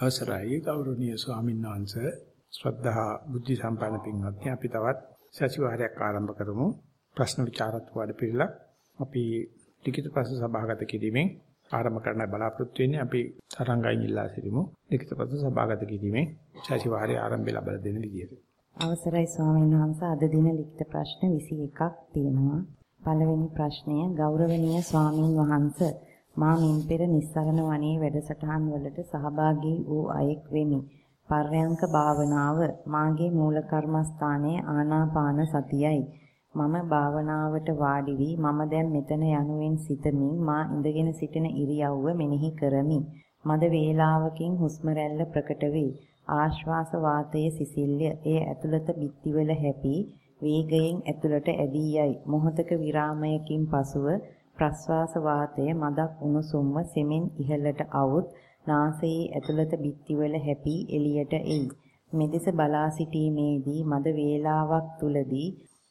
අවසරයි. ගෞරවනීය ස්වාමීන් වහන්සේ ශ්‍රද්ධා බුද්ධ සම්පන්න පින්වත්නි අපි තවත් සතිವಾರයක් ආරම්භ කරමු. ප්‍රශ්න විචාරත් වඩ පිළිලා අපි ලිඛිත ප්‍රශ්න සභාගත කිරීමෙන් ආරම්භ කරන්න බලාපොරොත්තු වෙන්නේ. අපි තරංගයින් ඉල්ලා සිටිමු. ලිඛිත ප්‍රශ්න සභාගත කිරීමෙන් සතිವಾರයේ ආරම්භය ලබා දෙන විදියට. අවසරයි ස්වාමීන් වහන්සේ. අද දින ලිඛිත ප්‍රශ්න 21ක් තියෙනවා. පළවෙනි ප්‍රශ්නය ගෞරවනීය ස්වාමින් වහන්සේ. මා මින් පෙර නිස්සරණ වනයේ වැඩසටහන් වලට සහභාගී වූ අයෙක් වෙමි. පර්යංක භාවනාව මාගේ මූල කර්මස්ථානයේ ආනාපාන සතියයි. මම භාවනාවට වාඩි වී මම දැන් මෙතන යනුවෙන් සිතමින් මා ඉඳගෙන සිටින ඉරියව්ව මෙනෙහි කරමි. මද වේලාවකින් හුස්ම රැල්ල ප්‍රකට වේ. ආශ්වාස වාතයේ සිසිල්ය. ඒ ඇතුළත බිත්තිවල හැපි වේගයෙන් ඇතුළට ඇදී යයි. මොහොතක විරාමයකින් පසුව ප්‍රස්වාස වාතය මදක් උණුසුම්ව සෙමින් ඉහළට අවුත් නාසයේ ඇතුළත බිත්තිවල හැපි එළියට එයි. මෙදෙස බලා සිටීමේදී මද වේලාවක් තුලදී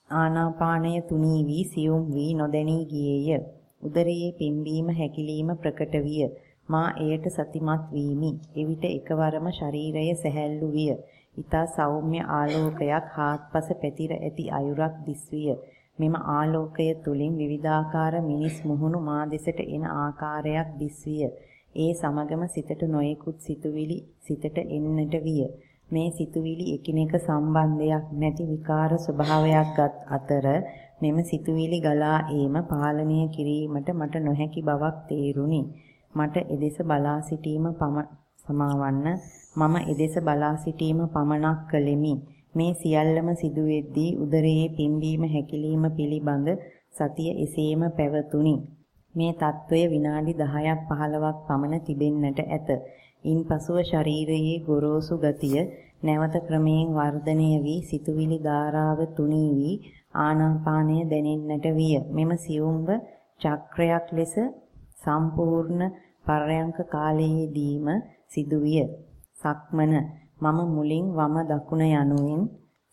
ආනාපානය තුනී වී සියුම් වී නොදැනී ගියේය. උදරයේ පිම්බීම හැකිලිම ප්‍රකට විය. මා එයට සතිමත් වීමි. එවිට එකවරම ශරීරය සැහැල්ලු විය. ඊතා සෞම්‍ය ආලෝකයක් හාත්පස පැතිර ඇති අයුරක් දිස්විය. මෙම ආලෝකය තුලින් විවිධාකාර මිනිස් මුහුණු මා දෙසට එන ආකාරයක් දිස්විය. ඒ සමගම සිතට නොයෙකුත් සිතුවිලි සිතට එන්නට විය. මේ සිතුවිලි එකිනෙක සම්බන්ධයක් නැති විකාර ස්වභාවයක්ගත් අතර මෙම සිතුවිලි ගලා ඒම පාලනය කිරීමට මට නොහැකි බවක් තේරුණි. මට එදෙස බලා සිටීම සමාවන්න මම එදෙස බලා සිටීම පමණක් කළෙමි. මේ සියල්ලම සිදුවෙද්දී උදරයේ පිම්බීම හැකිලිම පිළිබඳ සතිය එසේම පැවතුණි. මේ తত্ত্বය විනාඩි 10ක් 15ක් පමණ තිබෙන්නට ඇත. ඉන්පසුව ශරීරයේ ගොරෝසු ගතිය නැවත ක්‍රමයෙන් වර්ධනය වී සිතුවිලි ධාරාව තුනී වී ආනාපානය දැනෙන්නට විය. මෙම සියුම්ව චක්‍රයක් ලෙස සම්පූර්ණ පරයන්ක කාලයේදීම සිදුවිය. සක්මන මම මුලින් වම දකුණ යනුවෙන්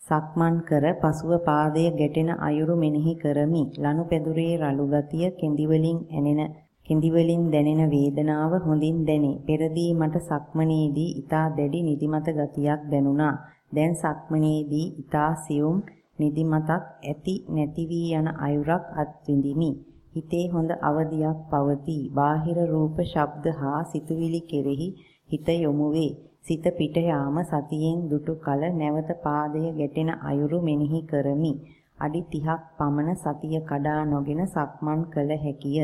සක්මන් කර පසුව පාදයේ ගැටෙන අයුරු මෙනෙහි කරමි. ලනුපැදුරේ රළු ගතිය කෙඳි වලින් ඇනෙන කෙඳි වලින් දැනෙන වේදනාව හොඳින් දැනේ. පෙරදී මට සක්මනේදී ඊතා දැඩි නිදිමත ගතියක් දැනුණා. දැන් සක්මනේදී ඊතා සියුම් නිදිමතක් ඇති නැති වී යන අයුරක් අත්විඳිමි. හිතේ හොඳ අවදියක් පවතී. බාහිර රූප, ශබ්ද හා සිතුවිලි කෙරෙහි හිත යොමු වේ. සිත පිට යාම සතියෙන් දුටු කල නැවත පාදය ගැටෙන අයුරු මෙනෙහි කරමි. අඩි 30ක් පමණ සතිය කඩා නොගෙන සක්මන් කළ හැකිය.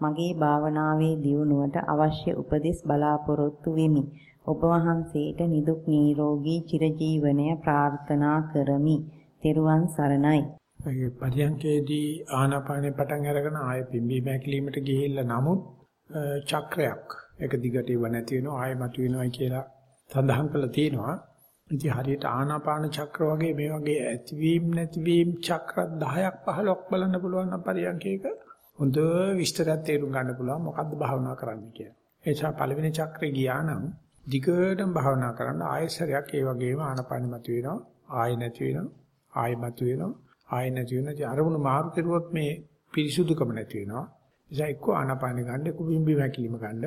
මගේ භාවනාවේ දියුණුවට අවශ්‍ය උපදෙස් බලාපොරොත්තු වෙමි. ඔබ වහන්සේට නිදුක් නිරෝගී චිරජීවනය ප්‍රාර්ථනා කරමි. තෙරුවන් සරණයි. ඒ පරියන්කේදී ආනාපානේ පටන් අරගෙන ආය පිම්බීම හැකිලීමට ගිහිල්ලා නමුත් චක්‍රයක් එක දිගට ඉව නැති වෙනවා ආය මතුවෙනවා කියලා සඳහන් කරලා තියෙනවා. ඉතින් හරියට ආනාපාන චක්‍ර වගේ මේ වගේ ඇතිවීම නැතිවීම චක්‍ර 10ක් 15ක් බලන්න පුළුවන් නම් පරියන්කේක හොඳ විස්තරයක් තේරුම් ගන්න පුළුවන් මොකද්ද භාවනා කරන්න කියලා. ඒ නිසා පළවෙනි චක්‍රේ ගියා නම් දිගටම භාවනා කරන්න ආයෙසරයක් ඒ වගේම ආනාපානෙ මතුවෙනවා ආයෙ නැති වෙනවා ආයෙ මතුවෙනවා ආයෙ නැති වෙනවා. අරමුණු මාරු කරුවොත් මේ පිරිසුදුකම නැති වෙනවා. නිසා එක්ක ආනාපානෙ ගන්න එක්ක බිම්බි වැකිලිම ගන්න.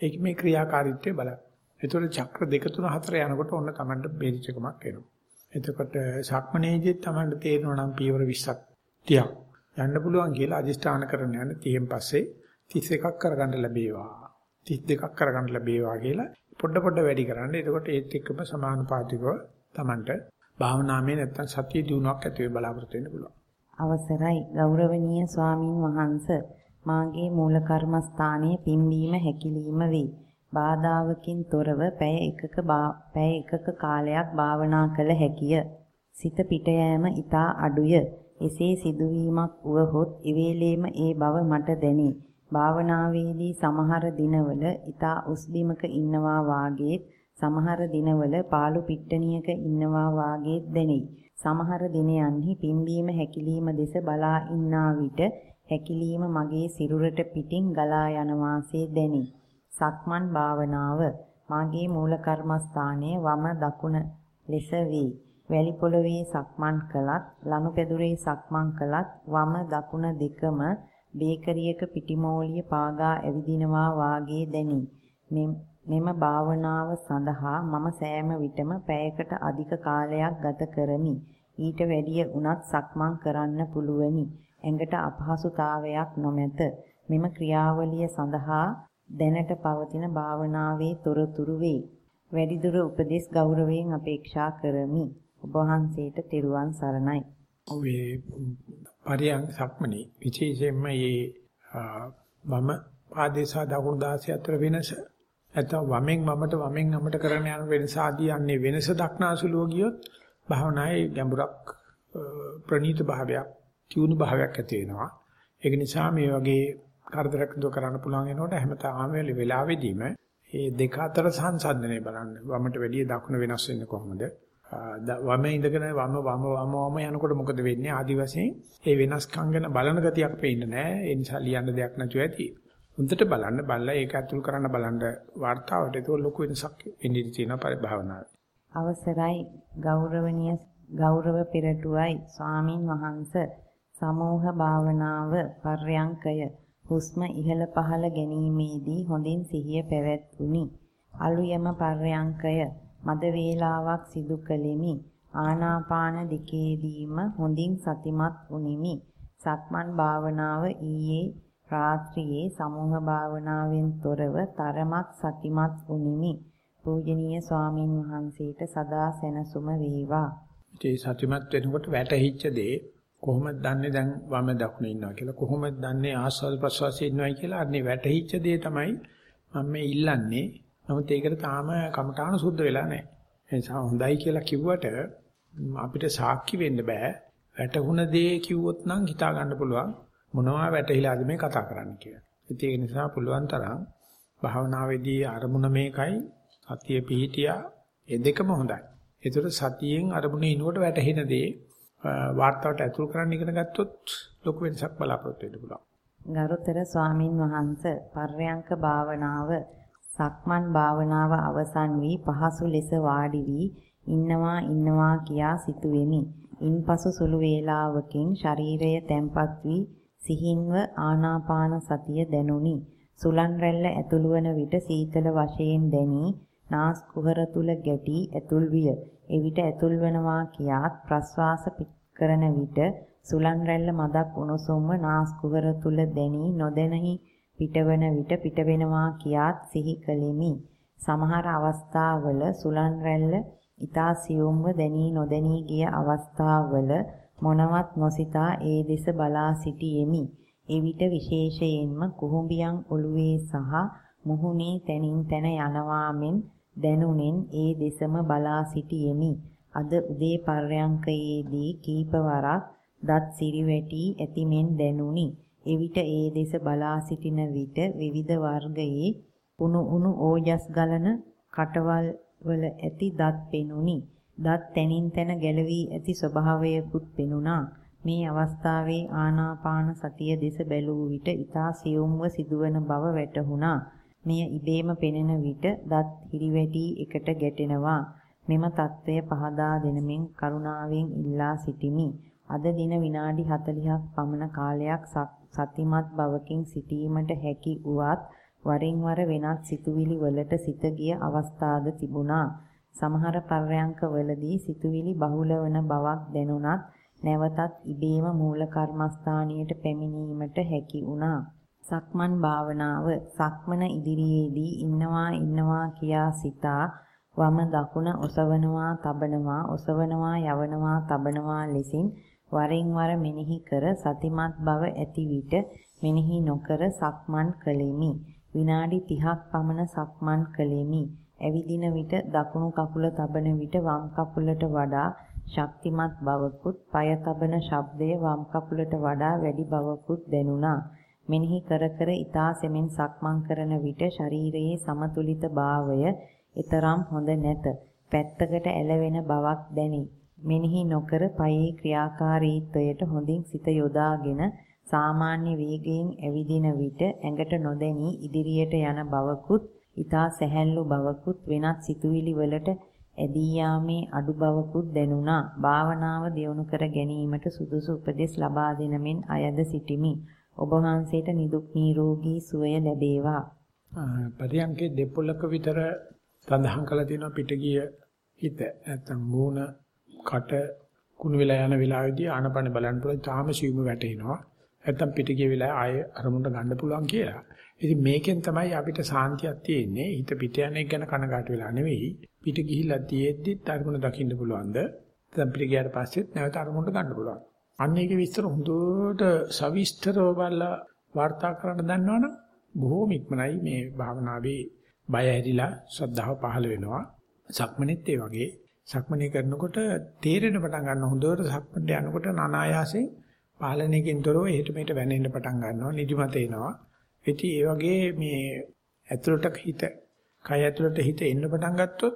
ඒක මේ ක්‍රියාකාරීත්වය බලන්න. එතකොට චක්‍ර දෙක තුන හතර යනකොට ඔන්න Tamanට බේරිච්චකමක් එනවා. එතකොට සක්මනේජෙත් Tamanට තේරෙනවා නම් පියවර 20ක් 30ක් යන්න පුළුවන් කියලා අදිෂ්ඨාන කරන යන 30න් පස්සේ 31ක් කරගන්න ලැබේවා. 32ක් කරගන්න ලැබේවා කියලා පොඩ පොඩ වැඩි කරන්න. එතකොට ඒත් එක්කම සමානුපාතිකව Tamanට භාවනාවේ නැත්තම් සතිය දිනුවක් ඇති වෙ බලාපොරොත්තු වෙන්න පුළුවන්. අවසරයි ගෞරවනීය ස්වාමින් වහන්සේ මාගේ මූල කර්මස්ථානයේ පිම්බීම හැකිලිම වේ. බාධාවකින් තොරව පැය එකක පැය එකක කාලයක් භාවනා කළ හැකිය. සිත පිට යෑම ඊටා අඩුය. එසේ සිදුවීමක් වුවහොත් ඉවේලේම ඒ බව මට දැනේ. භාවනාවේදී සමහර දිනවල ඊටා උස්බිමක ඉන්නවා වාගේත් සමහර දිනවල පාළු පිට්ටනියක ඉන්නවා වාගේත් දැනේ. සමහර දිනයන්හි පිම්බීම හැකිලිම දෙස බලා ඉන්නා විට හැකිලිම මගේ සිරුරට පිටින් ගලා යන වාසේ දැනේ. සක්මන් භාවනාව මාගේ මූල කර්මස්ථානයේ වම දකුණ ලෙස වේ. වැලි පොළවේ සක්මන් කළත් ලනුපැදුරේ සක්මන් කළත් වම දකුණ දෙකම බේකරියක පිටිමෝලිය පාගා ඇවිදිනවා වාගේ දැනේ. මෙම භාවනාව සඳහා මම සෑම විටම පැයකට අධික කාලයක් ගත කරමි. ඊට වැඩිය උනත් සක්මන් කරන්න පුළුවනි. ඇඟට අපහසුතාවයක් නොමැත. මෙම ක්‍රියාවලිය සඳහා දැනට පවතින භාවනාවේ තොරතුරු වේ. වැඩිදුර උපදෙස් ගෞරවයෙන් අපේක්ෂා කරමි. ඔබ වහන්සේට තෙරුවන් සරණයි. ඔය පරියන් සක්මනේ විශේෂයෙන්ම මේ වම පාදේශා දකුණු දාසිය අතර වෙනස නැත්නම් වමෙන් වමට වමෙන් වමට කරන යන වෙනස ආදී යන්නේ වෙනස දක්නාසුලුව ගියොත් භාවනායේ ගැඹුරක් ප්‍රණීත භාවයක් තියුණු භාවයක් ඇති වෙනවා. ඒක නිසා මේ වගේ කරදරයක් නද කරන්න පුළුවන් වෙනකොට හැමදාම වෙලාවෙදීම මේ දෙක අතර සංසන්දනය බලන්න. වමට වැඩිය දකුණ වෙනස් වෙන්නේ කොහොමද? වමේ ඉඳගෙන වම වම වම වම යනකොට මොකද වෙන්නේ? ආදි වශයෙන් මේ වෙනස්කම් ගැන බලන ගතියක් පේන්නේ නැහැ. ඒ නිසා ලියන්න දෙයක් නැතුව ඇති. හොඳට බලන්න බලලා ඒක ඇතුල් කරන්න බලන්න වார்த்தාවට ඒක ලොකු වෙනසක් වෙන්නේ තියෙන පරිභාවනාවේ. අවසරයි ගෞරවනීය ගෞරව පෙරටුවයි ස්වාමින් වහන්ස සමෝහ භාවනාව පර්යංකය හුස්ම ඉහළ පහළ ගැනීමේදී හොඳින් සිහිය පැවැත්ුනි. අලුයම පර්යංකය මද වේලාවක් සිදු කළෙමි. ආනාපාන දෙකේදීම හොඳින් සතිමත් වුනිමි. සක්මන් භාවනාව ඊයේ රාත්‍රියේ සමූහ භාවනාවෙන් තොරව තරමක් සතිමත් වුනිමි. පූජනීය ස්වාමින් වහන්සේට සදා සැනසුම වේවා. ඒ සතිමත් වෙනකොට වැටහිච්ච දේ කොහොමද දන්නේ දැන් වම දකුණ ඉන්නවා කියලා? කොහොමද දන්නේ ආස්වාද ප්‍රසවාසයේ ඉන්නවයි කියලා? අන්නේ වැටහිච්ච දේ තමයි මම මේ ඉල්ලන්නේ. නමුත් ඒකට තාම කමඨාන සුද්ධ වෙලා නැහැ. ඒ නිසා හොඳයි කියලා කිව්වට අපිට සාක්ෂි වෙන්න බෑ. වැටහුණ දේ කිව්වොත් නම් හිතා ගන්න පුළුවන් මොනවා වැටහිලාද මේ කතා කරන්න කියලා. ඒක නිසා පුළුවන් තරම් භාවනාවේදී අරමුණ මේකයි සතිය පිහිටියා. ඒ දෙකම හොඳයි. ඒතර සතියෙන් අරමුණේ ඉනකොට වැටහෙන දේ වාර්තාවට ඇතුල් කරන්න ඉගෙන ගත්තොත් ලොකු වෙනසක් බලාපොරොත්තු වෙන්න පුළුවන්. ගරුතර ස්වාමින් වහන්සේ පර්යංක භාවනාව සක්මන් භාවනාව අවසන් වී පහසු ලෙස වාඩි වී ඉන්නවා ඉන්නවා කියා සිතුවෙමි. ඉන්පසු සුළු වේලාවකින් ශරීරය තැම්පත් වී සිහින්ව ආනාපාන සතිය දැනුනි. සුලන් රැල්ල ඇතුළු වන විට සීතල වශයෙන් දැනී නාස් කුහර තුල ගැටි ඇතුල් විය. එවිට ඇතුල් වෙනවා කියාත් ප්‍රස්වාස කරන විට සුලන් රැල්ල මදක් උණුසුම්ව නාස් කුහර තුල දැනී නොදැනහි පිටවන විට පිට වෙනවා කියාත් සිහි කළෙමි. සමහර අවස්ථාවල සුලන් රැල්ල ඊතා සියුම්ව දැනී නොදැනී ගිය අවස්ථාවල මොනවත් නොසිතා ඒ දෙස බලා සිටියෙමි. එවිට විශේෂයෙන්ම කුහුඹියන් ඔළුවේ සහ මුහුණේ තනින් තන යනවා මෙන් දැනුනෙන් ඒ දෙසම බලා සිටියෙමි. අද උදේ පර්යංකයේදී කීපවරක් දත් සිරිවැටි ඇතිමෙන් දැනුනි. එවිට ඒ දෙස බලා සිටින විට විවිධ වර්ගයේ උණු උණු ඕජස් ගලන කටවල් වල ඇති දත් පෙනුනි. දත් තනින් තන ගැලවී ඇති ස්වභාවයකුත් පෙනුණා. මේ අවස්ථාවේ ආනාපාන සතිය දෙස බැලූ විට ඊතා සියුම්ව සිදුවන බව වැටහුණා. මෙය ඉබේම පෙනෙන විට දත් හිරිවැටි එකට ගැටෙනවා. මෙම తත්වය පහදා දෙනමින් කරුණාවෙන් ඉල්ලා සිටිමි. අද දින විනාඩි 40ක් පමණ කාලයක් සතිමත් බවකින් සිටීමට හැකි වුවත් වරින් වර වෙනත් සිතුවිලි වලට සිත ගිය අවස්ථාද තිබුණා. සමහර පර්යංකවලදී සිතුවිලි බහුල වන බවක් දැනුණත් නැවතත් ඉබේම මූල කර්මස්ථානයට පැමිණීමට හැකි වුණා. සක්මන් භාවනාව. සක්මන ඉදිරියේදී ඉන්නවා ඉන්නවා කියා සිතා වම දකුණ ඔසවනවා තබනවා ඔසවනවා යවනවා තබනවා ලෙසින් වරින් වර මෙනෙහි කර සතිමත් බව ඇති විට මෙනෙහි නොකර සක්මන් කළෙමි. විනාඩි 30ක් පමණ සක්මන් කළෙමි. ඇවිදින විට දකුණු කකුල තබන විට වම් කකුලට වඩා ශක්තිමත් බවකුත් পায় තබන ශබ්දය වම් කකුලට වඩා වැඩි බවකුත් දැනුණා. මෙනෙහි කර කර ඊතා සෙමින් සක්මන් කරන විට ශරීරයේ සමතුලිත භාවය ඊතරම් හොඳ නැත. පැත්තකට ඇලවෙන බවක් දැනේ. මෙනෙහි නොකර පයේ ක්‍රියාකාරීත්වයට හොඳින් සිත යොදාගෙන සාමාන්‍ය වේගයෙන් ඇවිදින විට ඇඟට නොදැනී ඉදිරියට යන බවකුත් ඊතා සැහැල්ලු බවකුත් වෙනත් සිතුවිලි වලට ඇදී යාමේ අඩු බවකුත් දැනුණා. භාවනාව දියුණු කර ගැනීමට සුදුසු උපදෙස් ලබා දෙනමින් අයද සිටිමි. ඔබ වහන්සේට නිදුක් නිරෝගී සුවය ලැබේවා. පරියන්කේ දෙපොලක විතර සඳහන් කරලා තියෙනවා පිටගිය හිත නැත්තම් මූණ කට කුණු වෙලා යන වෙලාවේදී ආනපන බලන්න පුළුවන් තාම සිවුම වැටෙනවා නැත්තම් පිටගිය වෙලාවේ ආය අරමුණට ගන්න පුළුවන් කියලා. ඉතින් මේකෙන් තමයි අපිට සාන්තියක් තියෙන්නේ. හිත පිට යන එක ගැන කනගාටු වෙලා නෙවෙයි. පිට ගිහිල්ලා තියෙද්දිත් අරමුණ දකින්න පුළුවන්ද? නැත්නම් පිට ගියාට පස්සෙත් නැවත අරමුණට ගන්න පුළුවන්. අන්න ඒකේ විස්තර හොඳට සවිස්තරව බලලා වාර්තා කරන්න දන්නවනම් බොහෝම ඉක්මනයි මේ භාවනාවේ බය ඇරිලා ශ්‍රද්ධාව පහළ වෙනවා. සක්මනෙත් ඒ වගේ. සක්මනේ කරනකොට තේරෙන පටන් ගන්න හොඳට සක්මන්ට යනකොට නනායාසෙන් පාලනයකින් තොරව එහෙට මෙහෙට වැනෙන්න පටන් ගන්නවා. නිදිමත එනවා. ඉතින් ඒ වගේ මේ ඇතුළට හිත කය ඇතුළට හිත එන්න පටන් ගත්තොත්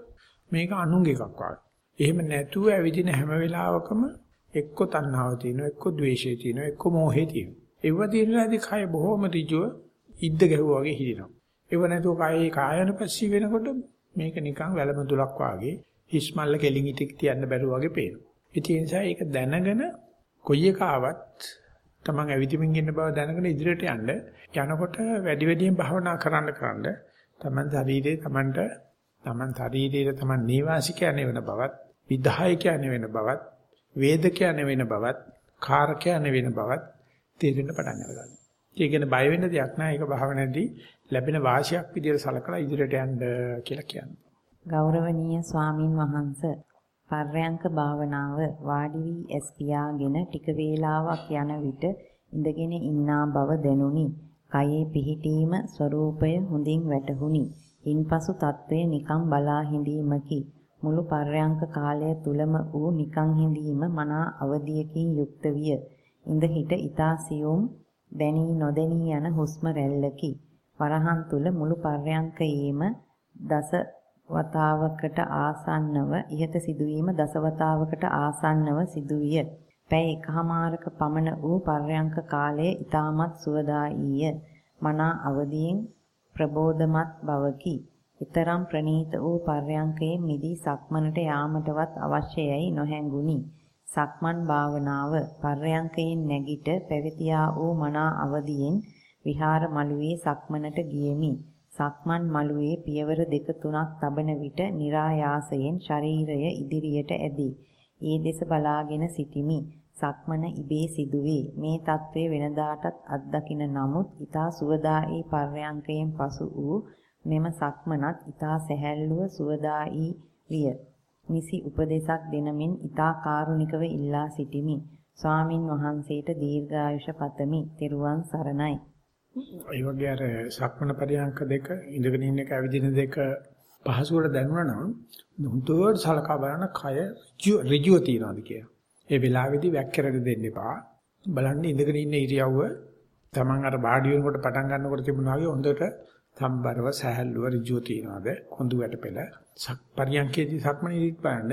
මේක අනුංග එකක් වගේ. එහෙම නැතුව ඇවිදින හැම වෙලාවකම එක්ක තණ්හාව තියෙනවා, එක්ක ද්වේෂය තියෙනවා, එක්ක මෝහය තියෙනවා. ඒව තියෙනවාදී කය බොහොම ඍජුව ඉද්ද ගැහුවා වගේ හිරිනවා. ඒව නැතුව කයේ කායනපස්සී වෙනකොට මේක නිකන් වැලමදුලක් වාගේ හිස්මල්ල කෙලින් ඉතික් තියන්න බැරුව වගේ පේනවා. ඒ නිසා ඒක දැනගෙන කොයි එක ආවත් තමන් ඇවිදින්මින් ඉන්න බව දැනගෙන ඉදිරියට යන්න යනකොට වැඩි වැඩියෙන් භාවනා කරන්න කරන්න තමන් ශරීරයේ තමන්ට තමන් ශරීරයේ තමන් නේවාසිකයන වෙන බවත් විධායකයන වෙන බවත් වේදකයන වෙන බවත් කාරකයන වෙන බවත් තේරෙන්න පටන් ගන්නවා. ඒ කියන්නේ බය වෙන්න දෙයක් නෑ. ඒක භාවනාවේදී ලැබෙන වාසියක් විදියට සලකලා ඉදිරියට යන්න කියලා කියන්නේ. ගෞරවනීය ස්වාමින් වහන්සේ පර්යංක භාවනාව වාඩි වී එස් පියාගෙන ටික වේලාවක් යන විට ඉඳගෙන ඉන්නා බව දැනුනි. කයේ පිහිටීම ස්වરૂපය හොඳින් වැටහුණි. ඉන්පසු తත්වය නිකම් බලා හිඳීමකි. මුළු පර්යංක කාලය තුලම ඌ නිකං හිඳීම මනා අවදියකින් යුක්ත විය. ඉඳ හිට ඊතා සියුම් දැනී නොදැනී යන හුස්ම රැල්ලකි. වරහන් තුල මුළු පර්යංකයේම දස වතාවකට ආසන්නව ඉහත සිදුවීම දස වතාවකට ආසන්නව සිදුවිය. පැය එකහමාරක පමණ වූ පර්යංක කාලය ඊටමත් සුවදායිය. මනා අවදියෙන් ප්‍රබෝධමත් බවකි. හිතරම් ප්‍රනීත වූ පර්යංකයෙන් මිදී සක්මනට යාමටවත් අවශ්‍යයයි නොහැඟුනි. සක්මන් භාවනාව පර්යංකයෙන් නැගිට පැවතියා වූ මනා අවදියෙන් විහාර මළුවේ සක්මනට ගියෙමි. සක්මන් මළුවේ පියවර දෙක තුනක් තබන විට નિરાයාසයෙන් ශරීරය ඉදිරියට ඇදී ඒ දෙස බලාගෙන සිටිමි. සක්මන ඉබේ සිදුවේ. මේ తත්වයේ වෙනදාටත් අත්දකින නමුත් ඊතා සුවදා ඒ පර්යංකයෙන් පසු වූ මෙම සක්මනත් ඊතා සැහැල්ලුව සුවදායි විය. නිසි උපදේශක් දෙනමින් ඊතා කාරුණිකව ඉල්ලා සිටිමි. ස්වාමින් වහන්සේට දීර්ඝායුෂ පතමි. තෙරුවන් සරණයි. ඒ වගේ අර සක්මන පරියන්ක දෙක ඉඳගෙන ඉන්න එක ඇවිදින දෙක පහසුවට දැනුණා නම් හුදුවට සලකා බලන කය ඍජුව තියනවාද කියලා. ඒ වෙලාවේදී වැක්කරට දෙන්න එපා. බලන්න ඉඳගෙන ඉන්න ඉරියව්ව Taman අර බාඩි වෙනකොට පටන් ගන්නකොට තිබුණා වගේ හොඳට සම්බරව සහැල්ලුව ඍජුව තියනවාද? කොඳු වැටපෙළ පරියන්කේදී සක්මනේදීත් බලන්න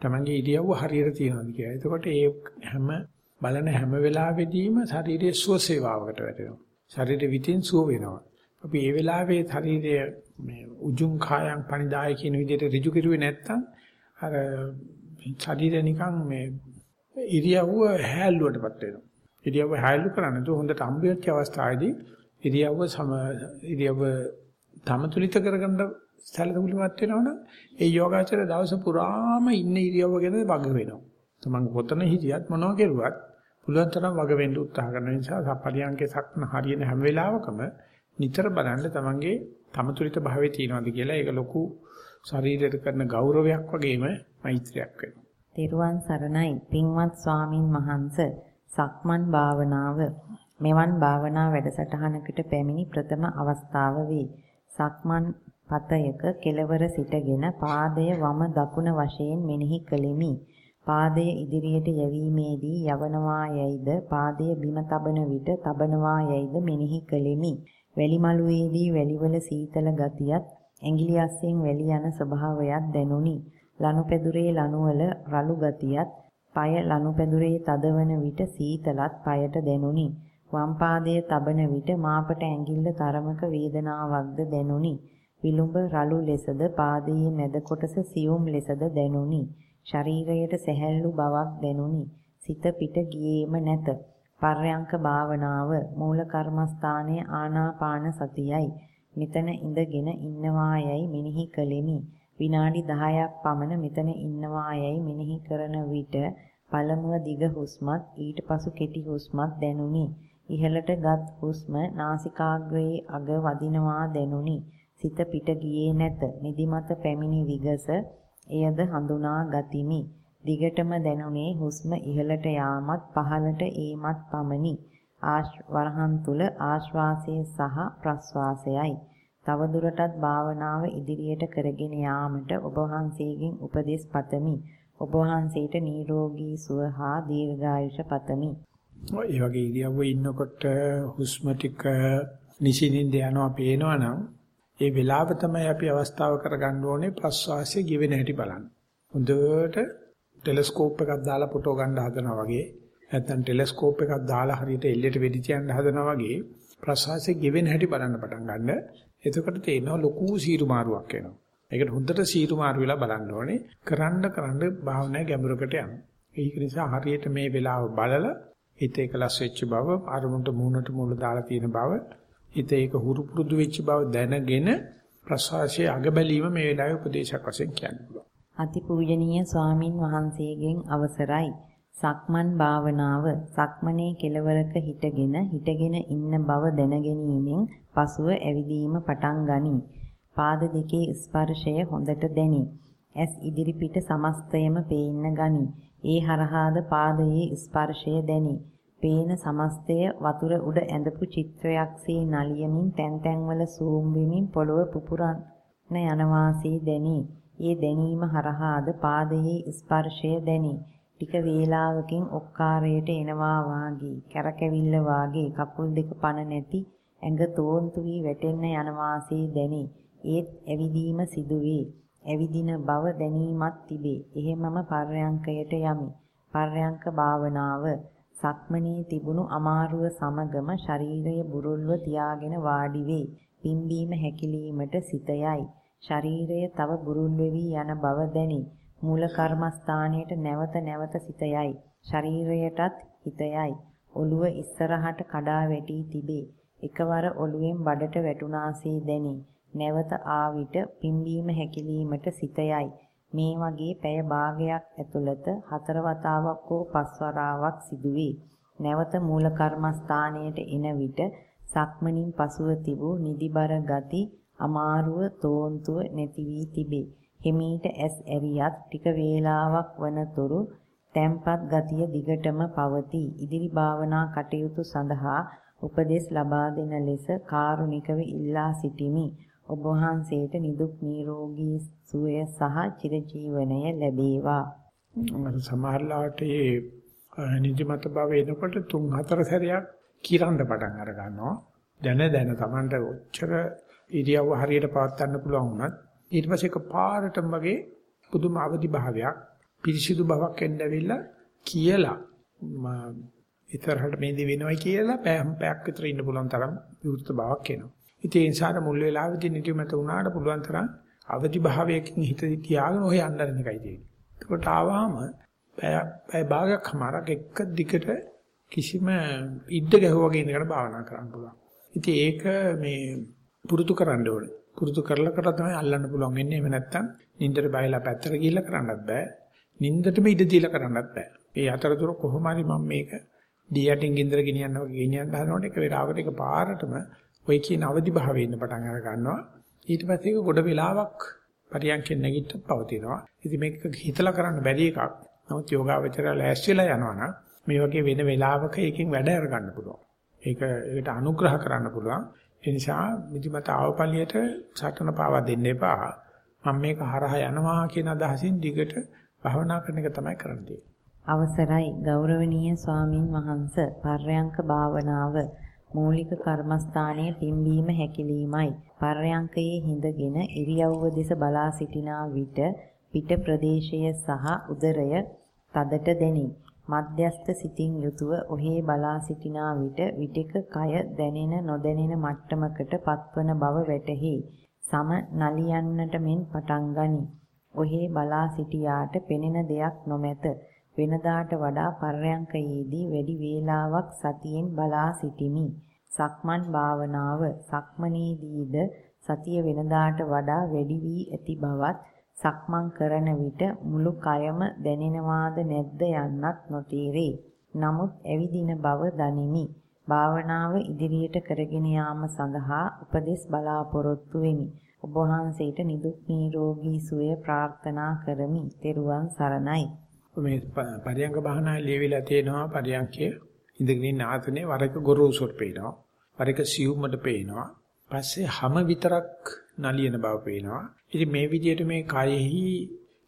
Tamanගේ ඉරියව්ව හරියට තියනවාද කියලා. එතකොට ඒ හැම බලන හැම වෙලාවෙදීම ශාරීරික සුවසේවාවකට වැටෙනවා. ශරීරෙ විතින් සුව වෙනවා. අපි ඒ වෙලාවේ ශරීරය මේ උජුං කායං පනිදාය කියන විදිහට ඍජු කෙරුවේ නැත්තම් අර ශරීරය නිකන් මේ ඉරියව්ව හැල්ලුවටපත් වෙනවා. ඉරියව්ව හැල්ලු කරන්නේ તો හොඳට අම්බියච්ච අවස්ථාවේදී ඉරියව්ව සම ඉරියව්ව තමතුලිත කරගන්න සැලකුලිමත් වෙනවනම් ඒ යෝගාචර දවස පුරාම ඉන්න ඉරියව්ව ගැන වග වෙනවා. තමන් කොතන හිටියත් මොනවා කරුවත් පුළුවන් තරම් වග වෙන්න උත්සාහ කරන නිසා සපරියංගේ සක්න හරියන හැම වෙලාවකම නිතර බලන්න තමන්ගේ තමතුලිත භාවයේ තියනවාද කියලා ඒක ලොකු ශරීරයට කරන ගෞරවයක් වගේම මෛත්‍රියක් වෙනවා. තෙරුවන් සරණයි පින්වත් ස්වාමින් වහන්ස සක්මන් භාවනාව මෙවන් භාවනා වැඩසටහනකට පැමිණි ප්‍රථම අවස්ථාව වේ. සක්මන් පතයක කෙලවර සිටගෙන පාදය වම දකුණ වශයෙන් මෙනෙහි කෙලිමි. පාදය ඉදිරියට යැවීමේදී යවනවා යයිද පාදය බිම තබන විට තබනවා යයිද මෙනෙහි කෙලිමි. වැලිමලුවේදී වැලිවල සීතල ගතියත් ඇඟිලි අස්සෙන් වැලි යන ස්වභාවයක් දැනුනි. ලනුපැදුරේ ලනුවල රළු ගතියත්, পায় ලනුපැදුරේ තදවන විට සීතලත් পায়ට දැනුනි. වම් පාදයේ තබන විට මාපට ඇඟිල්ල තරමක වේදනාවක්ද දැනුනි. විලුඹ රළු ලෙසද පාදයේ මැද කොටස සියුම් ලෙසද දැනුනි. ශරීරයට සැහැල්ලු බවක් දැනුනි. සිත පිට ගියේම නැත. පර්යංක භාවනාව මූල කර්මස්ථානයේ ආනාපාන සතියයි. මෙතන ඉඳගෙන ඉන්නවා යයි මෙනෙහි කළෙමි. විනාඩි 10ක් පමණ මෙතන ඉන්නවා යයි මෙනෙහි කරන විට පළමුව දිග හුස්මත් ඊට පසු කෙටි හුස්මත් දැනුනි. ඉහළටගත් හුස්ම නාසිකාග්‍රයේ අග වදිනවා දැනුනි. සිත පිට ගියේ නැත. නිදිමත පැමිණි විගස එයද හඳුනා ගතිමි. දිගටම දැනුනේ හුස්ම ඉහළට යාමත් පහළට ඒමත් පමණි. වරහන් තුල ආශ්වාසය සහ ප්‍රශ්වාසයයි. තවදුරටත් භාවනාව ඉදිරියට කරගෙන යාමට ඔබ වහන්සේගෙන් උපදෙස් පතමි. ඔබ වහන්සේට නිරෝගී සුව හා දීර්ඝායුෂ පතමි. ඒ වගේ ඉරියව්වේ ඉන්නකොට හුස්ම ටික නිසින්ින්ද යනවා පේනවනම් ඒ වෙලාව තමයි අපි අවස්ථාව කරගන්න ඕනේ ප්‍රස්වාසය ගෙවෙන හැටි බලන්න. හොඳට ටෙලස්කෝප් එකක් දාලා ෆොටෝ ගන්න හදනවා වගේ නැත්නම් ටෙලස්කෝප් එකක් දාලා හරියට එල්ලයට වෙඩි තියන්න හදනවා වගේ ප්‍රස්වාසය ගෙවෙන හැටි බලන්න පටන් ගන්න. එතකොට තේරෙනවා ලොකු සීරු මාරුවක් එනවා. ඒකට හොඳට සීරු මාරු වෙලා බලන්න ඕනේ. කරන්න කරන්න භාවනාවේ ගැඹුරකට යන්න. ඒක නිසා හරියට මේ වෙලාව බලලා හිත එකලස් වෙච්ච බව, අරමුණට මූණට මූණ දාලා තියෙන බව, හිත ඒක හුරු පුරුදු වෙච්ච බව දැනගෙන ප්‍රසවාසයේ අග බැලීම මේ වෙලාවේ උපදේශයක් වශයෙන් කියන්න පුළුවන්. අතිපූජනීය ස්වාමින් වහන්සේගෙන් අවසරයි. සක්මන් භාවනාව සක්මනේ කෙලවරක හිටගෙන හිටගෙන ඉන්න බව දැනගැනීමෙන් පසුව ඇවිදීම පටන් ගනී. පාද දෙකේ ස්පර්ශය හොඳට දැනේ. ඇස් ඉදිරිපිට සමස්තයම පේන්න ගනී. ඒ හරහාද පාදයේ ස්පර්ශය දැනේ. පේන සමස්තය වතුර උඩ ඇඳපු චිත්‍රයක්සේ නලියමින් තැන් තැන්වල සූම් වෙමින් පොළව පුපුරන යනවාසේ දැනේ. ඒ දැනීම හරහාද පාදයේ ස්පර්ශය දැනේ. ටික වේලාවකින් ඔක්කාරයට එනවා වාගේ, කැරකෙවිල්ල වාගේ කකුල් දෙක පන නැති ඇඟ තෝන්තු වී වැටෙන්න යනවාසේ දැනේ. ඒත් ඇවිදීම සිදුවේ. ඇවිදින බව දැනීමක් තිබේ. එහෙමම පර්යංකයට යමි. පර්යංක භාවනාව සක්මනේ තිබුණු අමාරුව සමගම ශරීරය බුරුල්ව තියාගෙන වාඩි වේ. පිම්බීම හැකිලීමට සිත යයි. ශරීරය තව බුරුල් වෙවි යන බව දැනේ. මූල කර්මස්ථානයට නැවත නැවත සිත යයි. ශරීරයටත් හිත යයි. ඔළුව ඉස්සරහට කඩා වැටි තිබේ. එකවර ඔළුවෙන් බඩට වැටුණාසේ දැනේ. නැවත ආවිට පිම්බීම හැකිලීමට සිත යයි. මේ වගේ පැය භාගයක් ඇතුළත හතර වතාවක් හෝ පස් වතාවක් සිදුවේ. නැවත මූල කර්මස්ථානයට එන විට සක්මනින් පසුව තිබූ නිදිබර ගති අමාරුව තෝන්තුව නැති වී තිබේ. හිමීට ඇස් ඇරියත් ටික වේලාවක් වනතුරු තැම්පත් ගතිය දිගටම පවතී. ඉදිරි භාවනා කටයුතු සඳහා උපදෙස් ලබා දෙන ලෙස කාරුණිකව ඉල්ලා සිටිමි. ඔබ වහන්සේට නිදුක් නිරෝගී සුවය සහ චිරජීවනය ලැබේවා. සමහරලාට මේ නිදිමත භව එනකොට තුන් හතර සැරයක් කිරන්න පටන් අර ගන්නවා. දැන දැන Tamanට ඔච්චර ඉරියව්ව හරියට පවත්වන්න පුළුවන් වුණත් ඊට පස්සේ එකපාරටම වගේ පුදුම අවදි භාවයක් පිරිසිදු බවක් එන්නවිල්ලා කියලා ඉතරහට මේ දි වෙනවයි කියලා පැයක් විතර ඉන්න පුළුවන් තරම් විවෘත බවක් එනවා. ඉතින් ඒ නිසා මුල් වෙලාවේදී නිදිමත වුණාට පුළුවන් තරම් අවදි භාවයකින් හිත තියාගෙන ඔය යන්න එකයි තියෙන්නේ. ඒකට ආවම පැය භාගයක් හමාරක් එක දිගට කිසිම ඉද්ද ගැහුවාගේ ඉඳගෙන භාවනා කරන්න පුළුවන්. ඉතින් ඒක මේ පුරුදු කරන්න ඕනේ. පුරුදු කරලා කරලා තමයි අල්ලන්න පුළුවන් වෙන්නේ. එහෙම නැත්නම් නින්දට බයලා පැත්තට ගිහිල්ලා කරන්නත් බෑ. නින්දටම ඉඩ දීලා කරන්නත් බෑ. මේ අතරතුර කොහොම හරි මම මේක දී යටින් ගින්දර ගෙනියන්න වගේ ගෙනියන්න හදනකොට එක වෙලාවකට එක පාරටම ඔය කියන අවදි භාවයේ ඉන්න පටන් අර ගන්නවා. ඊට පස්සේ ඒක ගොඩ වෙලාවක් පරියන්කෙන් නැගිට්ටත් පවතිනවා. ඉතින් මේක හිතලා කරන්න බැරි එකක්. නමුත් යෝගාවචරය ලෑස්තිලා යනවනම් මේ වගේ වෙන වෙලාවක එකකින් වැඩ අරගන්න පුළුවන්. ඒක ඒකට අනුග්‍රහ කරන්න පුළුවන්. ඒ නිසා නිදිමත ආවපලියට සටන පාවා දෙන්න එපා. මම මේක හරහා යනවා කියන අදහසින් දිගට භවනා කරන එක තමයි කරන්නේ. අවසරයි ගෞරවනීය ස්වාමින් වහන්සේ පර්යංක භාවනාව මූලික කර්මස්ථානයේ පිම්බීම හැකිලීමයි. පර්යංකයේ හිඳගෙන ඉරියව්ව දෙස බලා සිටිනා විට පිට ප්‍රදේශය සහ උදරය තදට දැනේ. මධ්‍යස්ත සිතින් යුතුව ඔහේ බලා සිටිනා විට විටක කය දැනෙන නොදැනෙන මට්ටමකට පත්වන බව වැටහි. සම නලියන්නට මෙන් පටන් ගනී. ඔහේ බලා සිටියාට පෙනෙන දෙයක් නොමැත. වෙනදාට වඩා පර්යංකයේදී වැඩි වේලාවක් සතියෙන් බලා සිටිමි. සක්මන් භාවනාව සක්මනේදීද සතිය වෙනදාට වඩා වැඩි වී ඇති බවත් සක්මන් කරන විට මුළු කයම දැනෙනවාද නැද්ද යන්නත් නොතේරේ. නමුත් ඇවිදින බව දනිමි. භාවනාව ඉදිරියට කරගෙන යාම සඳහා උපදෙස් බලාපොරොත්තු වෙමි. ඔබ වහන්සේට නිදුක් නිරෝගී සුවය ප්‍රාර්ථනා කරමි. ත්වන් සරණයි. මේ පරියංග භාවනාවේ ලියවිලා තියෙනවා පරියංගයේ ඉඳගෙන ඉන්න ආතනේ වරක ගොරෝසුට පේනවා. වරක සියුම්මට පේනවා. පස්සේ හැම විතරක් නලියන බව පේනවා. ඉතින් මේ විදිහට මේ කයෙහි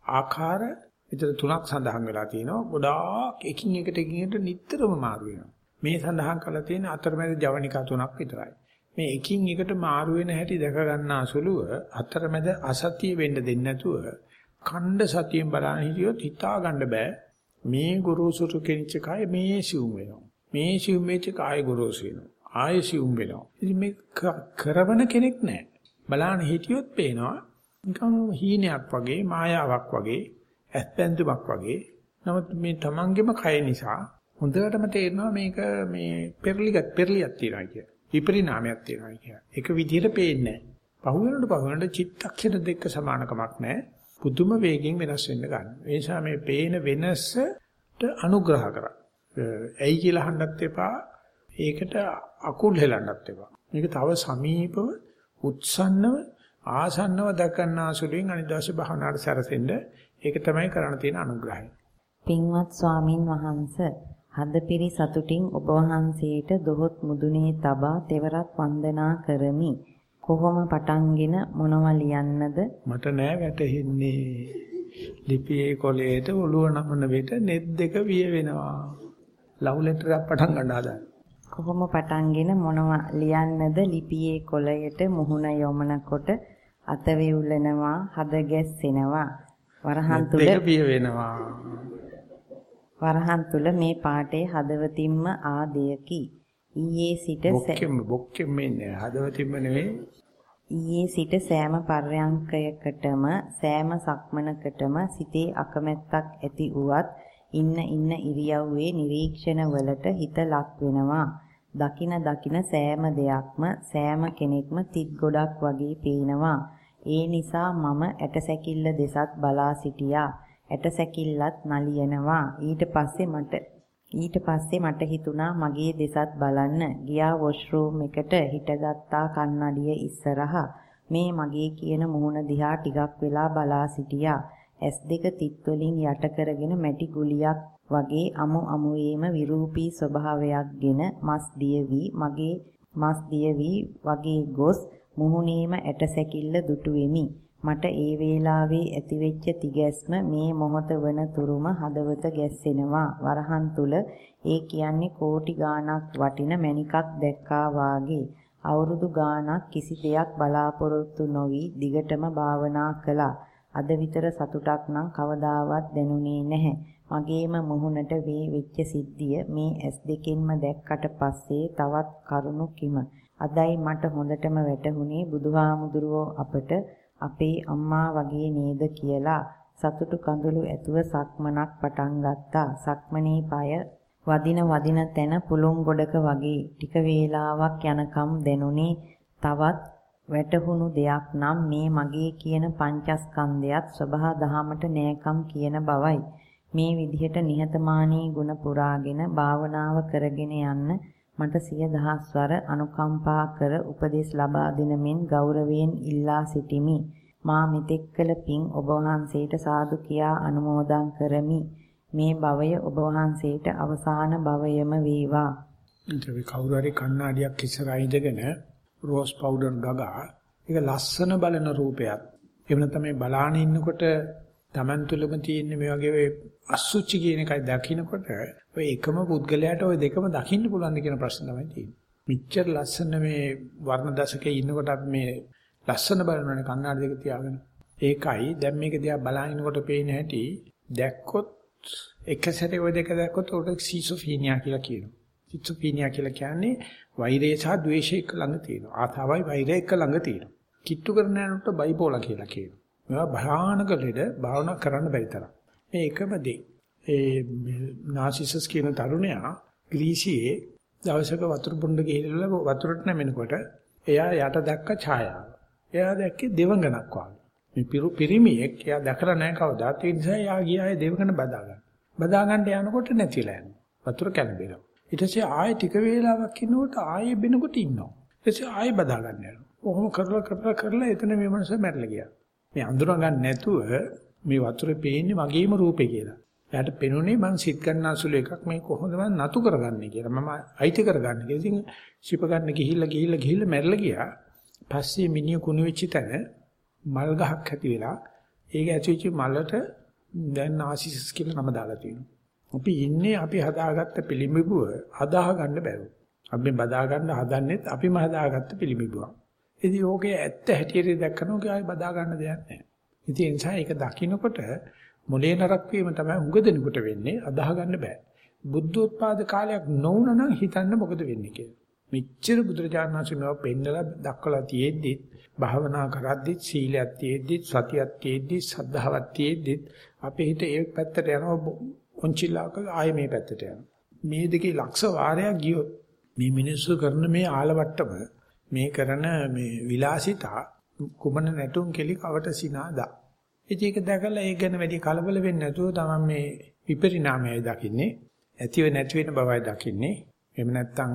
ආකාර විතර තුනක් සඳහන් වෙලා තියෙනවා. ගොඩාක් එකින් එකට එකින් එකට නිතරම මාරු වෙනවා. මේ සඳහන් කරලා තියෙන අතරමැද ජවනිකා තුනක් විතරයි. මේ එකින් එකට මාරු වෙන හැටි දැක ගන්න අසුලුව අතරමැද අසතිය වෙන්න දෙන්නේ නැතුව ඛණ්ඩ සතියෙන් බලන හිටියොත් හිතා ගන්න බෑ. මේ ගුරුසුරු කෙනිච්ච කය මේ සිවුම් වෙනවා. මේ සිවුම් වෙච්ච කය ගුරුසු වෙනවා. ආයෙ සිවුම් වෙනවා. ඉතින් මේ කරවන කෙනෙක් නැහැ. බලන්න හිටියොත් පේනවා නිකන් හීනයක් වගේ මායාවක් වගේ ඇස්පැන්දුමක් වගේ. නමුත් මේ තමන්ගේම කය නිසා හොඳටම තේරෙනවා මේක මේ පෙරලිගත් පෙරලියක් තියෙනවා කිය. විපරිණාමයක් තියෙනවා කිය. ඒක විදිහට පේන්නේ නැහැ. පහුවෙනකොට පහුවෙනකොට චිත්තක්ෂණ දෙක සමානකමක් නැහැ. පුදුම වේගෙන් වෙනස් වෙන්න ගන්න. ඒ නිසා මේ පේන වෙනසට අනුග්‍රහ කරා. ඇයි කියලා අහන්නත් එපා. ඒකට අකුල් හෙලන්නත් එපා. මේක තව සමීපව උත්සන්නව ආසන්නව දක්වන්න ආසුලින් අනිදාසේ භාවනාවට සැරසෙන්න ඒක තමයි කරන්න තියෙන අනුග්‍රහය. පින්වත් ස්වාමින් වහන්සේ හදපිරි සතුටින් ඔබ වහන්සේට දොහොත් මුදුනේ තබා තෙවරක් වන්දනා කරමි. කොහොම පටන්ගෙන මොනව ලියන්නද? මට නෑ වැටහෙන්නේ. ලිපියේ කොලේට ඔළුව නමන විට net දෙක විය වෙනවා. ලව් ලෙටර් එකක් පටන් ගන්න හදා. කොහොම පටන්ගෙන මොනව ලියන්නද? ලිපියේ කොලයට මුහුණ යොමනකොට අත වේවුලනවා, හද ගැස්සෙනවා. වරහන් තුල දෙක පිය වෙනවා. වරහන් තුල මේ පාඩේ හදවතින්ම ආදයකි. ඊයේ සිට බොක්කෙම බොක්කෙම ඉන්නේ හදවතින්ම නෙවෙයි. ඊයේ සිට සෑම පර්යංකයකටම සෑම සක්මනකටම සිතේ අකමැත්තක් ඇති වුවත් ඉන්න ඉන්න ඉරියව්වේ නිරීක්ෂණ වලට හිත ලක් වෙනවා. දකින දකින සෑම දෙයක්ම සෑම කෙනෙක්ම තිත් ගොඩක් වගේ පේනවා. ඒ නිසා මම ඇටසැකිල්ල දෙසත් බලා සිටියා. ඇටසැකිල්ලත් නලියනවා. ඊට පස්සේ මට ඊට පස්සේ මට හිතුණා මගේ දෙසත් බලන්න. ගියා වොෂ්රූම් එකට හිටගත්තා කන්නඩිය ඉස්සරහා. මේ මගේ කියන මුහුණ දිහා ටිකක් වෙලා බලා සිටියා. ඇස් දෙක තිත් වලින් යට කරගෙන මැටි ගුලියක් වගේ අමු අමුවේම විරූපී ස්වභාවයක්ගෙන මස් දියවි මගේ මස් දියවි වගේ ගොස් මුහුණේම ඇටසැකිල්ල දුටු වෙමි. මට ඒ වේලාවේ ඇතිවෙච්ච තිගැස්ම මේ මොහොත වන තුරුම හදවත ගැස්සෙනවා. වරහන් තුල ඒ කියන්නේ කෝටි ගාණක් වටින මණිකක් දැක්කා වාගේ. අවුරුදු ගාණක් කිසි දෙයක් බලාපොරොත්තු නොවි දිගටම භාවනා කළා. අද විතර සතුටක් නම් කවදාවත් දැනුනේ නැහැ. මගේම මුහුණට වේ වෙච්ච සිද්ධිය මේ ඇස් දෙකෙන්ම දැක්කට පස්සේ තවත් කරුණු කිම. අදයි මට හොඳටම වැටහුනේ බුදුහාමුදුරුවෝ අපට අපේ අම්මා වගේ නේද කියලා සතුටු කඳුළු ඇතුව සක්මනක් පටන් ගත්තා. සක්මනේ পায় වදින වදින තැන පුළුන් ගොඩක වගේ ටික වේලාවක් යනකම් දැනුනේ තවත් වැටහුණු දෙයක් නම් මේ මගේ කියන පංචස්කන්ධයත් සබහා දහමට නෑකම් කියන බවයි. මේ විදිහට නිහතමානී ගුණ පුරාගෙන භාවනාව කරගෙන යන්න මට සිය දහස්වර අනුකම්පා කර උපදෙස් ලබා දෙන මෙන් ගෞරවයෙන් ඉල්ලා සිටිමි. මා මෙතෙක් කළ පින් ඔබ වහන්සේට සාදු කියා අනුමෝදන් කරමි. මේ භවය ඔබ වහන්සේට අවසාන භවයම වේවා. ඉතින් කවුරු හරි කණ්ණාඩියක් ඉස්සරහා ඉඳගෙන රෝස් පවුඩර් ගගා ඒක ලස්සන බලන රූපයක්. එහෙම නැත්නම් මේ බලාන ඉන්නකොට Taman තුලම තියෙන මේ වගේ අසුචි කියන එකයි දකින්නකොට ඔය එකම පුද්ගලයාට ওই දෙකම දකින්න පුළුවන්ද කියන ප්‍රශ්න තමයි තියෙන්නේ. මිච්ඡර ලස්සන මේ වර්ණ දශකයේ ඉන්නකොට අපි මේ ලස්සන බලනවනේ කන්නාඩි දෙක තියාගෙන. ඒකයි දැන් මේක දිහා බලනකොට පේන හැටි දැක්කොත් එක සැරේ ওই දෙක දැක්කොත් උඩ සීසොෆීනියා කියලා කියනවා. සීසොෆීනියා කියලා කියන්නේ වෛරය සහ ද්වේෂය එක ළඟ තියෙනවා. ආතාවයි වෛරය එක ළඟ තියෙනවා. කිට්ටු කරන යනකොට බයිපෝලා කියලා කියනවා. මේවා භයානක ලෙඩ භාවනා කරන්න බැරි තරම්. මේ එකම දේ. ඒ නාසිසස් කියන තරුණයා ග්‍රීසියේ දවසක වතුර බොණ්ඩ ගිහිල්ලා වතුරට නැමෙනකොට එයා යට දැක්ක ඡායාව. එයා දැක්කේ දෙවඟනක් වගේ. මේ පිරිමියෙක් එයා දැකලා නැහැ කවදාත් ඒ නිසා එයා ගියායේ දෙවඟන බදා ගන්න. බදා ගන්න යනකොට නැතිලා යනවා. වතුර කැළඹෙනවා. ඊට පස්සේ ආයෙ ටික වේලාවක් ඉන්නකොට ආයෙ බෙනකොට ඉන්නවා. ඊට පස්සේ ආයෙ බදා ගන්න යනවා. ඔහොම කරලා කරලා කරලා එතන මේ මනස මැරලා ගියා. මේ අඳුර ගන්න නැතුව මේ වතුරේ පේන්නේ මගේම රූපේ කියලා. එයාට පෙනුනේ මං සිත් ගන්නාසුළු එකක් මේ කොහොමද මම නතු කරගන්නේ කියලා. මම අයිති කරගන්නේ කියලා. ඉතින් ශිප ගන්න ගිහිල්ලා ගිහිල්ලා ගිහිල්ලා මැරලා ගියා. පස්සේ මිනිහ කුණු වෙච්ච තැන මල් ගහක් ඇති වෙලා ඒක ඇතුල්චි මලට දැන් නාසිසස් කියලා නම දාලා තියෙනවා. අපි ඉන්නේ අපි හදාගත්ත පිළිඹුව හදා ගන්න බැරුව. අපි බදා ගන්න හදන්නෙත් අපිම හදාගත්ත පිළිඹුවක්. ඉතින් ඕකේ ඇත්ත හැටියට දැක්කම ඕකේ ආයි බදා ගන්න දෙයක් නැහැ. ඉතින් ඒ නිසා ඒක දකින්නකොට මොලේ නරක් වීම තමයි උඟ දෙනකොට වෙන්නේ අදාහ ගන්න බෑ. බුද්ධෝත්පාද කාලයක් නොවුන නම් හිතන්න මොකද වෙන්නේ කියලා. මෙච්චර බුදුරජාණන් වහන්සේ මේවා පෙන්නලා දක්වලා තියෙද්දි භාවනා කරද්දි සීලයක් තියෙද්දි සතියක් තියෙද්දි සද්ධාවක් තියෙද්දි අපේ හිත ඒ පැත්තට යනවා පොන්චිලාක ආයෙ මේ පැත්තට යනවා. මේ දෙකේ ලක්ෂ වාරයක් ගියොත් මේ මිනිස්සු කරන මේ ආලවට්ටම මේ කරන මේ විලාසිතා කුමන නැටුම් කෙලි කවට සිනාදා. ඉතින් ඒක දැකලා ඒක ගැන වැඩි කලබල වෙන්නේ නැතුව තමයි මේ විපරිණාමයයි දකින්නේ. ඇතිව නැති වෙන බවයි දකින්නේ. එහෙම නැත්නම්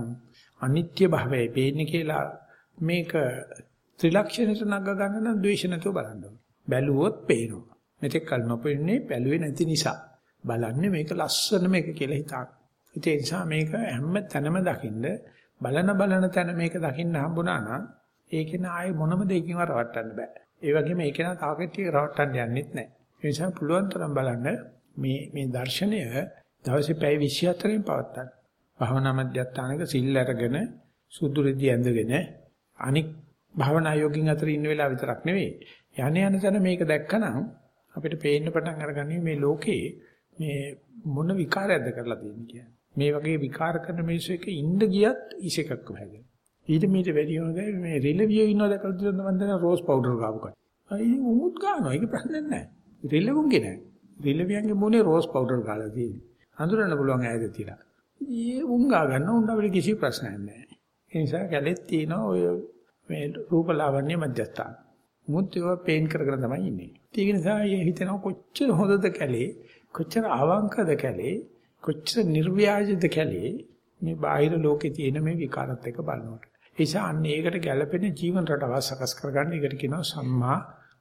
අනිත්‍ය භාවයයි පේන්නේ කියලා මේක ත්‍රිලක්ෂණයට නග ගන්න නම් ද්වේෂ නැතුව බලන්න ඕනේ. බැලුවොත් පේනවා. මෙතෙක් කල නොපෙන්නේ බැලුවේ නැති නිසා. බලන්නේ මේක ලස්සන මේක කියලා හිතා. ඒ නිසා මේක හැම තැනම දකින්න බලන බලන තැන මේක දකින්න හම්බුණා නම් ඒකේන ආයේ මොනම දෙයකින්වත් රවට්ටන්න බෑ. ඒ වගේම ඒකේන තාකට්ටිය රවට්ටන්න යන්නෙත් නෑ. ඒ නිසා පුළුවන් තරම් බලන්න මේ මේ දර්ශනය දවසේ පැය 24න් පවත්තන්න. භවනා මධ්‍යස්ථානක සිල් අරගෙන සුදු රෙදි ඇඳගෙන අනික් භවනා යෝගින් අතර ඉන්න වෙලාව විතරක් නෙවෙයි. යන්නේ යන තැන මේක දැක්කනම් අපිට පේන්න පටන් අරගන්නේ මේ ලෝකේ මේ මොන විකාරයක්ද කරලා තියෙන්නේ කියන්නේ. මේ වගේ විකාර කරන මිනිස්සු එක ඉන්න ගියත් ඉසේකක්ම හැදෙන. ඊට මීට වැඩි වෙනද මේ රිලවියෝ ඉන්නවද කියලා දුන්න මන් දන්න රෝස් පවුඩර් ගාපු කට. අයි උමුත් ගන්නවා. ඒක ප්‍රශ්නයක් නෑ. රිලවුන්ගේ නෑ. රිලවියන්ගේ මොනේ රෝස් පවුඩර් ගාලා තියෙන්නේ. හඳුනන්න පුළුවන් ඇයිද තියලා. ඊ උන් ගා ගන්න උන් අපිට කිසි ප්‍රශ්නයක් නෑ. ඒ නිසා කැලෙත් තියෙනවා ඔය මේ රූපලාවන්‍ය මැදස්ථාන. මුත් ඒවා පේන් කරගෙන තමයි ඉන්නේ. ඒක නිසා හිතෙනවා කොච්චර හොඳද කැලේ කොච්චර අවංකද කැලේ කොච්චර නිර්ව්‍යාජද කැලේ මේ බාහිර ලෝකේ තියෙන මේ විකාරات එක බලනකොට. ඒ නිසා අන්න ඒකට ගැළපෙන ජීවන රටාව සකස් කරගන්න එකට කියනවා සම්මා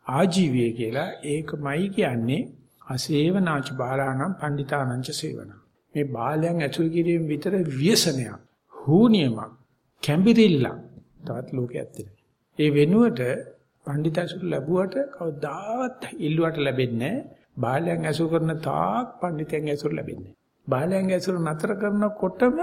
ආජීවය කියලා. ඒකමයි කියන්නේ අසේවනාච බාලාණං පණ්ඩිතානංච සේවන. මේ බාලයන් ඇතුල් කිරීම විතර ව්‍යසනයක්, හූනියමක්, කැම්බිරිල්ලක් තවත් ලෝකයක් තියෙනවා. ඒ වෙනුවට පණ්ඩිතසුර ලැබුවට කවදාවත් ඉල්ලුවට ලැබෙන්නේ නැහැ. බාලයන් ඇසුරු කරන තාක් පඬිතයන් ඇසුරු ලැබෙන්නේ. බාලයන් ඇසුරු නතර කරනකොටම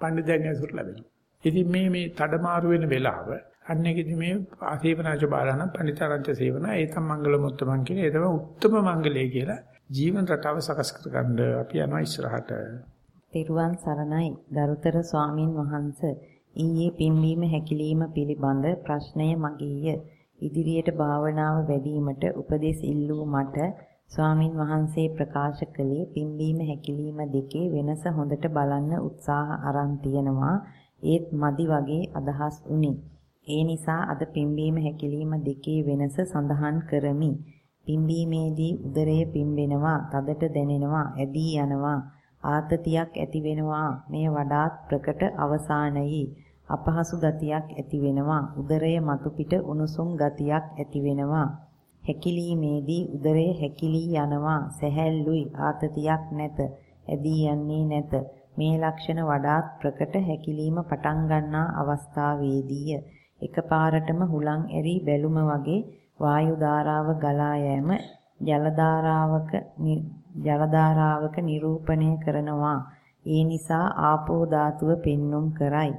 පඬිතයන් ඇසුරු ලැබෙනවා. ඉතින් මේ මේ තඩමාරු වෙන වෙලාව අන්නේකදී මේ ආසේවනාච බාලන පඬිතරංච සේවන ඒතම් මංගල මුත්තමන් කියන ඒ තමයි උත්තරම මංගලයේ කියලා ජීවන රටාව සකස් කරගන්න අපි යනවා ඉස්සරහට. තිරුවන් සරණයි ගරුතර ස්වාමින් වහන්සේ ඊයේ පින්වීම හැකිලිම පිළිබඳ ප්‍රශ්නය මගේය. ඉදිරියට භාවනාව වැඩිවීමට උපදෙස් ඉල්ලූ මට ස්වාමින් වහන්සේ ප්‍රකාශ කළේ පිම්බීම හැකිලිම දෙකේ වෙනස හොඳට බලන්න උත්සාහ අරන් තියනවා ඒත් මදි වගේ අදහස් උනේ. ඒ නිසා අද පිම්බීම හැකිලිම දෙකේ වෙනස සඳහන් කරමි. පිම්බීමේදී උදරය පිම්බෙනවා, තදට දැනෙනවා, ඇදී යනවා, ආතතියක් ඇති වෙනවා. මේ වඩාත් ප්‍රකට අවසානයේ අපහසු ගතියක් ඇති වෙනවා. උදරය මතු පිට උණුසුම් ගතියක් ඇති වෙනවා. හැකිලීමේදී උදරය හැකිලී යනවා. සැහැල්ලුයි. ආතතියක් නැත. ඇදී යන්නේ නැත. මේ ලක්ෂණ වඩාත් ප්‍රකට හැකිලීම පටන් ගන්නා අවස්ථාවේදීය. එකපාරටම හුලං ඇරි බැලුම වගේ වායු ධාරාව ගලා යෑම ජල ධාරාවක ජල ධාරාවක නිරූපණය කරනවා. ඒ නිසා ආපෝ ධාතුව පෙන්눔 කරයි.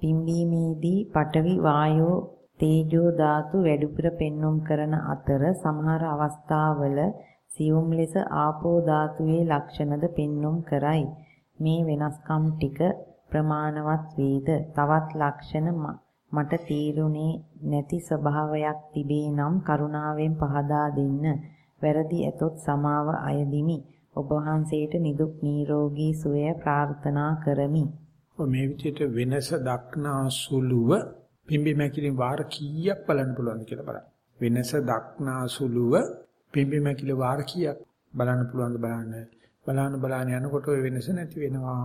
පිම්බීමේදී පඨවි වායෝ තේජෝ ධාතු වැඩිපුර පෙන්눔 කරන අතර සමහර අවස්ථාවල සියුම් ලෙස ආපෝ ධාතුවේ ලක්ෂණද පෙන්눔 කරයි. මේ වෙනස්කම් ටික ප්‍රමාණවත් වේද? තවත් ලක්ෂණ මට තීරුණේ නැති ස්වභාවයක් තිබේ නම් කරුණාවෙන් පහදා දෙන්න. වැරදි ඇතොත් සමාව අයදිමි. ඔබ වහන්සේට නිදුක් නිරෝගී සුවය ප්‍රාර්ථනා කරමි. මේ විදිහට වෙනස දක්නා සුළුව පිම්බි මැකිලින් වාර කීයක් බලන්න පුළුවන්ද කියලා බලන්න. වෙනස දක්නා සුළුව පිම්බි මැකිලි වාර කීයක් බලන්න පුළුවන්ද බලන්න. බලන්න බලන්න යනකොට ওই වෙනස නැති වෙනවා.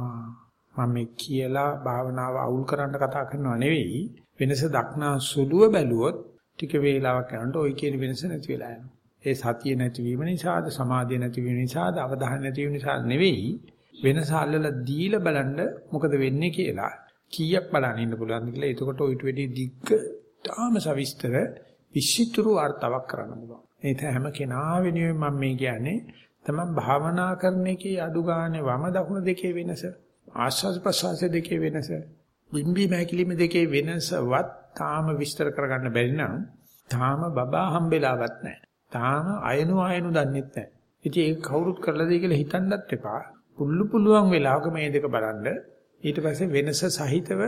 මම මේ කියලා භාවනාව අවුල් කරන්න කතා කරනව නෙවෙයි. වෙනස දක්නා සුළුව බැලුවොත් ටික වේලාවක් යනකොට ওই කියන වෙනස නැති වෙලා යනවා. ඒ සතිය නැතිවීම නිසාද සමාධිය නැතිවීම නිසාද අවධානය නැතිවීම නිසා නෙවෙයි වෙනස අල්ලලා දීලා බලන්න මොකද වෙන්නේ කියලා කීයක් බලන්න ඉන්න පුළුවන්ද කියලා. එතකොට ඔයිට වෙඩි දිග්ග තාම සවිස්තර විශ්ිතුරු වார்த்தාවක් කරන්න පුළුවන්. ඒ හැම කෙනා වෙනුවෙන් මම මේ කියන්නේ තමන් භාවනා කරන එකේ අඩු ගානේ වම දකුණ දෙකේ වෙනස, ආස්වාද ප්‍රසවාස දෙකේ වෙනස, බිම්බි මැකිලිම දෙකේ වෙනසවත් තාම විස්තර කරගන්න බැරි නම් තාම බබා හම්බෙලාවත් නැහැ. තාම අයනු අයනු දන්නෙත් නැහැ. ඉතින් ඒක කවුරුත් කරලා දෙයි කියලා හිතන්නත් එපා. පුළු පුළුවන් වෙලාවක මේ දෙක බලන්න ඊට පස්සේ වෙනස සහිතව